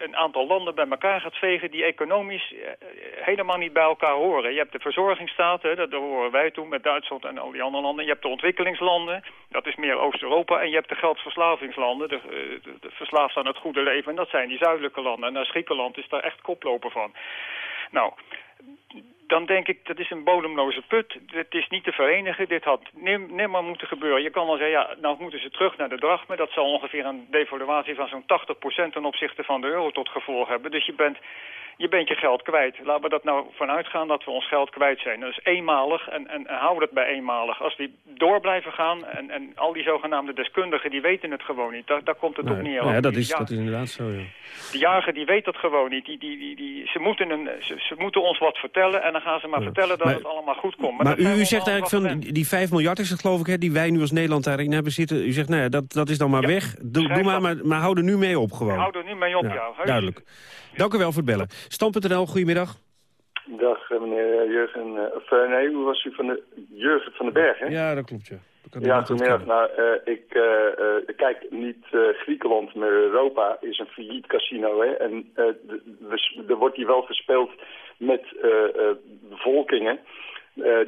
een aantal landen bij elkaar gaat vegen die economisch helemaal niet bij elkaar horen. Je hebt de verzorgingsstaat, hè, daar horen wij toe met Duitsland en al die andere landen. Je hebt de ontwikkelingslanden, dat is meer Oost-Europa. En je hebt de geldverslavingslanden, de, de verslaafd aan het goede leven. En dat zijn die zuidelijke landen. En Griekenland is daar echt koploper van. Nou, dan denk ik, dat is een bodemloze put. Het is niet te verenigen. Dit had nimmer moeten gebeuren. Je kan wel zeggen, ja, nou moeten ze terug naar de drachme. Dat zal ongeveer een devaluatie van zo'n 80% ten opzichte van de euro tot gevolg hebben. Dus je bent, je bent je geld kwijt. Laten we dat nou vanuit gaan dat we ons geld kwijt zijn. Dat is eenmalig en, en, en hou dat bij eenmalig. Als die door blijven gaan en, en al die zogenaamde deskundigen, die weten het gewoon niet. Daar, daar komt het nee. op neer. Ja, dat is, dat is inderdaad zo, ja. De jager die weet dat gewoon niet. Die, die, die, die, ze, moeten een, ze, ze moeten ons wat vertellen en dan gaan ze maar ja. vertellen dat maar, het allemaal goed komt. Maar, maar u, u zegt eigenlijk van die 5 miljard is het geloof ik, hè, die wij nu als Nederland daarin hebben zitten. U zegt, nou ja, dat, dat is dan maar ja, weg. Doe, doe maar, maar, maar hou er nu mee op gewoon. Hou er nu mee op, ja. ja. Duidelijk. Dank u wel voor het bellen. Stam.nl, goedemiddag. Dag meneer Jurgen. Of, uh, nee, hoe was u van de Jurgen van den Berg, hè? Ja, dat klopt, ja. Dat ja, goedemiddag. Nou, uh, ik uh, kijk niet Griekenland, maar Europa is een failliet casino, hè. En er wordt hier wel gespeeld met bevolkingen.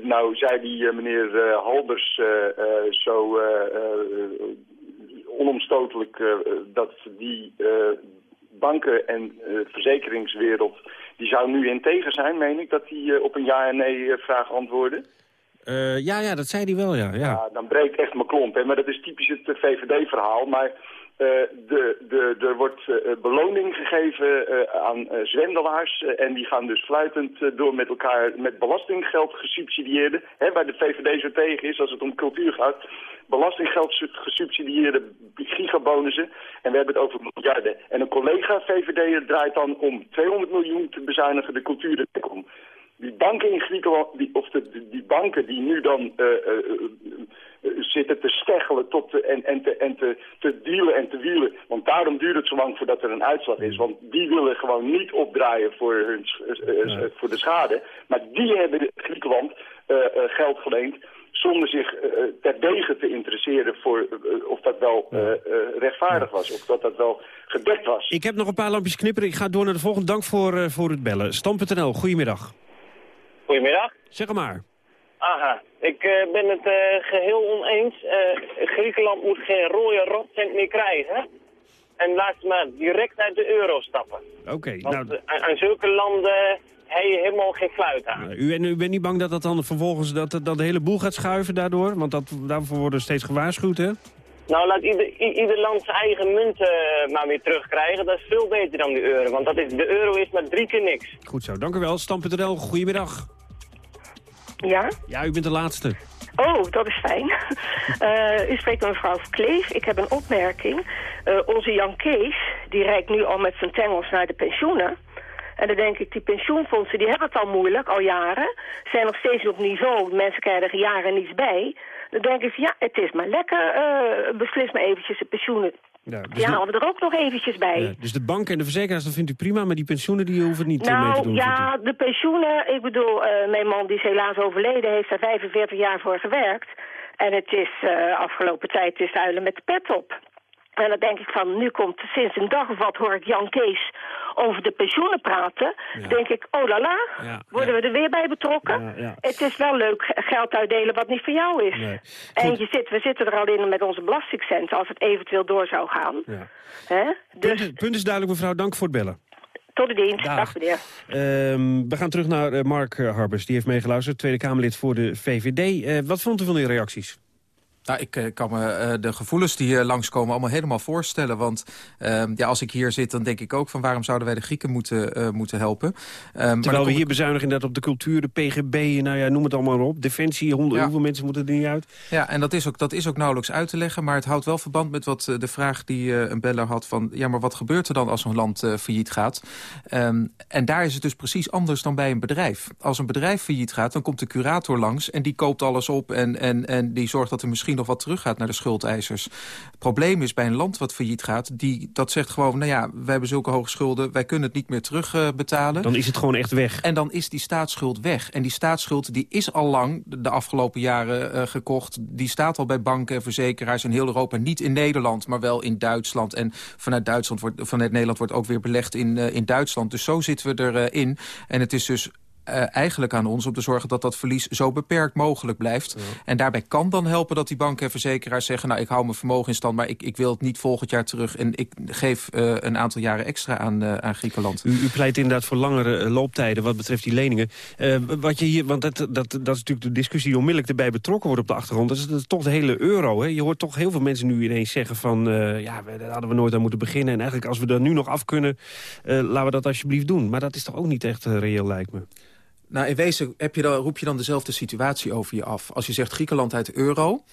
nou, zei die meneer Halbers zo onomstotelijk dat die banken- en uh, verzekeringswereld... die zou nu integer zijn, meen ik, dat die uh, op een ja en nee vraag antwoorden? Ja, ja, dat zei hij wel, ja. ja. ja dan breekt echt mijn klomp, hè. Maar dat is typisch het VVD-verhaal. Maar de, de, er wordt beloning gegeven aan zwendelaars... en die gaan dus fluitend door met elkaar met belastinggeld gesubsidieerde. Hè, waar de VVD zo tegen is als het om cultuur gaat belastinggeld gesubsidieerde gigabonussen. En we hebben het over miljarden. En een collega VVD draait dan om 200 miljoen te bezuinigen de cultuur. Die banken in Griekenland, die, of de, die banken die nu dan uh, uh, uh, zitten te steggelen tot te, en, en, te, en te, te dealen en te wielen. Want daarom duurt het zo lang voordat er een uitslag is. Want die willen gewoon niet opdraaien voor, hun, voor de schade. Maar die hebben Griekenland geld geleend zonder zich uh, terdege te interesseren voor uh, of dat wel uh, rechtvaardig was. Of dat dat wel gedekt was. Ik heb nog een paar lampjes knipperen. Ik ga door naar de volgende. Dank voor, voor het bellen. Stam.nl, goedemiddag. Goedemiddag. Zeg maar. Aha, ik ben het geheel oneens. Griekenland moet geen rode rotcent meer krijgen. En laat ze maar direct uit de euro stappen. Oké. Okay, nou... aan, aan zulke landen hij helemaal geen fluit aan. U, en u bent niet bang dat dat dan vervolgens dat, dat de hele boel gaat schuiven daardoor? Want dat, daarvoor worden we steeds gewaarschuwd, hè? Nou, laat ieder, ieder land zijn eigen munt maar weer terugkrijgen. Dat is veel beter dan de euro. Want dat is, de euro is maar drie keer niks. Goed zo, dank u wel. Stam.nl, goedemiddag. Ja? Ja, u bent de laatste. Oh, dat is fijn. Uh, [LAUGHS] u spreekt met mevrouw Kleef. Ik heb een opmerking. Uh, onze Jan Kees, die rijdt nu al met zijn tengels naar de pensioenen. En dan denk ik, die pensioenfondsen die hebben het al moeilijk, al jaren. Zijn nog steeds op niveau, mensen krijgen er jaren niets bij. Dan denk ik, ja, het is maar lekker, uh, beslis maar eventjes de pensioenen. Ja, dus die halen we er ook nog eventjes bij. Ja, dus de banken en de verzekeraars, dat vindt u prima, maar die pensioenen die hoeven niet nou, mee te doen? ja, de pensioenen, ik bedoel, uh, mijn man die is helaas overleden, heeft daar 45 jaar voor gewerkt. En het is uh, afgelopen tijd is uilen met de pet op. En dan denk ik van, nu komt sinds een dag of wat hoor ik Jan Kees over de pensioenen praten. Ja. denk ik, oh la la, ja, worden we er weer bij betrokken? Het is wel leuk geld uitdelen wat niet voor jou is. Nee. En je zit, we zitten er al in met onze belastingcenten als het eventueel door zou gaan. Hè? Dus... Punt, punt is duidelijk mevrouw, dank voor het bellen. Tot de dienst. Dag, Dag meneer. Uh, we gaan terug naar uh, Mark Harbers. Die heeft meegeluisterd, Tweede Kamerlid voor de VVD. Uh, wat vond u van die reacties? Nou, ik uh, kan me uh, de gevoelens die hier langskomen allemaal helemaal voorstellen. Want uh, ja, als ik hier zit, dan denk ik ook van waarom zouden wij de Grieken moeten, uh, moeten helpen. Um, Terwijl we hier ik... bezuinigen inderdaad op de cultuur, de PGB, nou ja, noem het allemaal op. Defensie, honderd, ja. hoeveel mensen moeten er niet uit? Ja, en dat is, ook, dat is ook nauwelijks uit te leggen. Maar het houdt wel verband met wat de vraag die een beller had van... ja, maar wat gebeurt er dan als een land failliet gaat? Um, en daar is het dus precies anders dan bij een bedrijf. Als een bedrijf failliet gaat, dan komt de curator langs... en die koopt alles op en, en, en die zorgt dat er misschien nog wat teruggaat naar de schuldeisers. Het probleem is bij een land wat failliet gaat, die, dat zegt gewoon... nou ja, wij hebben zulke hoge schulden, wij kunnen het niet meer terugbetalen. Uh, dan is het gewoon echt weg. En dan is die staatsschuld weg. En die staatsschuld die is al lang de afgelopen jaren uh, gekocht. Die staat al bij banken en verzekeraars in heel Europa. Niet in Nederland, maar wel in Duitsland. En vanuit, Duitsland wordt, vanuit Nederland wordt ook weer belegd in, uh, in Duitsland. Dus zo zitten we erin. En het is dus uh, eigenlijk aan ons om te zorgen dat dat verlies zo beperkt mogelijk blijft. Ja. En daarbij kan dan helpen dat die banken en verzekeraars zeggen... nou, ik hou mijn vermogen in stand, maar ik, ik wil het niet volgend jaar terug... en ik geef uh, een aantal jaren extra aan, uh, aan Griekenland. U, u, pleit inderdaad voor langere looptijden wat betreft die leningen. wat je hier, want dat, dat, dat is natuurlijk de discussie die onmiddellijk erbij betrokken wordt op de achtergrond. Dat is, dat is toch de hele euro. Hè? Je hoort toch heel veel mensen nu ineens zeggen van... ja, daar hadden we nooit aan moeten beginnen. En eigenlijk als we er nu nog af kunnen, laten we dat alsjeblieft doen. Maar dat is toch ook niet echt reëel, lijkt me. Nou, in wezen heb je dan, roep je dan dezelfde situatie over je af. Als je zegt Griekenland uit euro,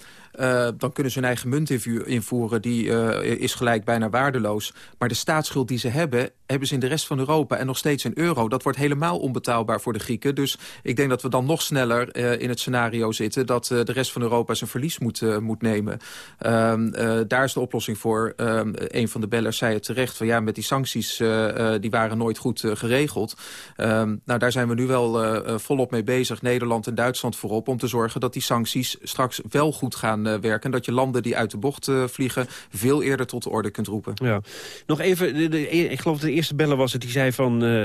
dan kunnen ze hun eigen munt invoeren. Die uh, is gelijk bijna waardeloos. Maar de staatsschuld die ze hebben, hebben ze in de rest van Europa en nog steeds in euro. Dat wordt helemaal onbetaalbaar voor de Grieken. Dus ik denk dat we dan nog sneller uh, in het scenario zitten... dat de rest van Europa zijn verlies moet, moet nemen. Ehm, daar is de oplossing voor. Ehm, een van de bellers zei het terecht. Van, ja, met die sancties, die waren nooit goed geregeld. Ehm, nou, daar zijn we nu wel volop mee bezig. Nederland en Duitsland voorop. Om te zorgen dat die sancties straks wel goed gaan uh, werken. En dat je landen die uit de bocht uh, vliegen veel eerder tot de orde kunt roepen. Ja. Nog even, de, ik geloof dat de eerste beller was het die zei van... Uh,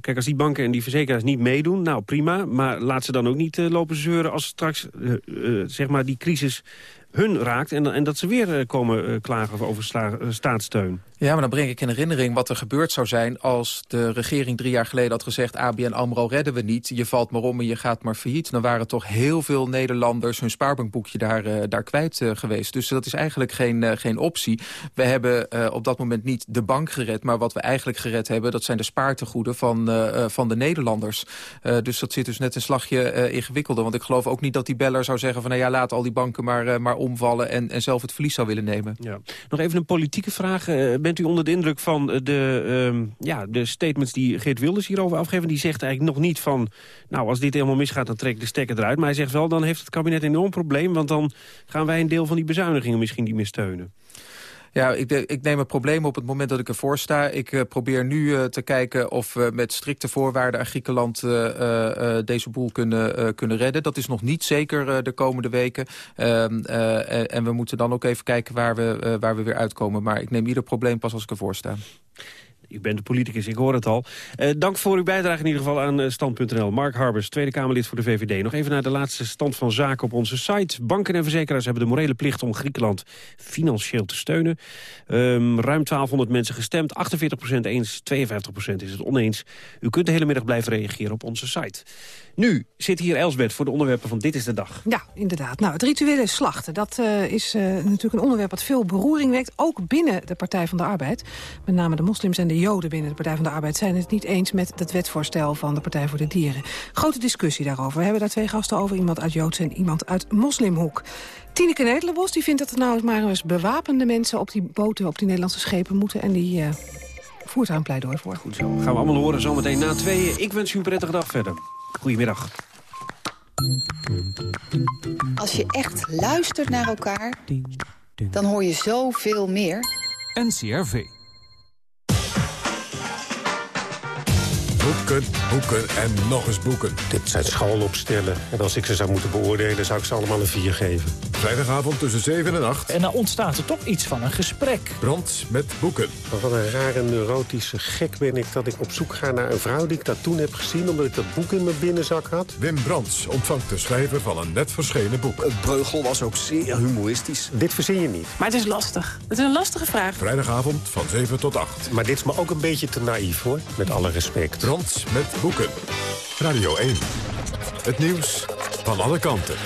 kijk, als die banken en die verzekeraars niet meedoen, nou prima. Maar laat ze dan ook niet lopen zeuren als straks zeg maar die crisis hun raakt... en, en dat ze weer komen klagen over staatssteun. Ja, maar dan breng ik in herinnering wat er gebeurd zou zijn... als de regering drie jaar geleden had gezegd... ABN AMRO redden we niet, je valt maar om en je gaat maar failliet. Dan waren toch heel veel Nederlanders hun spaarbankboekje daar, daar kwijt geweest. Dus dat is eigenlijk geen, geen optie. We hebben op dat moment niet de bank gered... maar wat we eigenlijk gered hebben, dat zijn de spaartegoeden van, van de Nederlanders. dus dat zit dus net een slagje ingewikkelder. Want ik geloof ook niet dat die beller zou zeggen van... nou ja, laat al die banken maar, maar omvallen en, en zelf het verlies zou willen nemen. Ja. Nog even een politieke vraag bent u onder de indruk van de, um, ja, de statements die Geert Wilders hierover afgeven? Die zegt eigenlijk nog niet van, nou als dit helemaal misgaat dan trek ik de stekker eruit. Maar hij zegt wel, dan heeft het kabinet een enorm probleem, want dan gaan wij een deel van die bezuinigingen misschien niet meer steunen. Ja, ik, ik, neem het probleem op het moment dat ik ervoor sta. Ik uh, probeer nu uh, te kijken of we met strikte voorwaarden aan Griekenland uh, deze boel kunnen, kunnen redden. Dat is nog niet zeker de komende weken. Ehm, en we moeten dan ook even kijken waar we, waar we weer uitkomen. Maar ik neem ieder probleem pas als ik ervoor sta. U bent de politicus, ik hoor het al. Uh, dank voor uw bijdrage in ieder geval aan uh, Stand.nl. Mark Harbers, Tweede Kamerlid voor de VVD. Nog even naar de laatste stand van zaken op onze site. Banken en verzekeraars hebben de morele plicht om Griekenland financieel te steunen. Um, ruim 1200 mensen gestemd, 48% eens, 52% is het oneens. U kunt de hele middag blijven reageren op onze site. Nu zit hier Elsbeth voor de onderwerpen van Dit is de Dag. Ja, inderdaad. Nou, het rituele slachten, dat uh, is natuurlijk een onderwerp... wat veel beroering wekt, ook binnen de Partij van de Arbeid. Met name de moslims en de de Joden binnen de Partij van de Arbeid... zijn het niet eens met het wetvoorstel van de Partij voor de Dieren. Grote discussie daarover. We hebben daar twee gasten over. Iemand uit Joods en iemand uit Moslimhoek. Tineke Nederlenbos die vindt dat er nou maar eens bewapende mensen... op die boten, op die Nederlandse schepen moeten. En die uh, voert daar een pleidooi voor. Goed zo. Gaan we allemaal horen zometeen na tweeën. Ik wens u een prettige dag verder. Goedemiddag. Als je echt luistert naar elkaar, dan hoor je zoveel meer. NCRV. Boeken, boeken en nog eens boeken. Dit zijn schoolopstellen. En als ik ze zou moeten beoordelen, zou ik ze allemaal een 4 geven. Vrijdagavond tussen 7 en 8. En dan ontstaat er toch iets van een gesprek. Brand met boeken. Maar wat een rare neurotische gek ben ik dat ik op zoek ga naar een vrouw die ik dat toen heb gezien... omdat ik dat boek in mijn binnenzak had. Wim Brands ontvangt de schrijver van een net verschenen boek. Het breugel was ook zeer humoristisch. Dit verzin je niet. Maar het is lastig. Het is een lastige vraag. Vrijdagavond van 7 tot 8. Maar dit is me ook een beetje te naïef, hoor. Met alle respect. Brand met boeken. Radio 1. Het nieuws van alle kanten.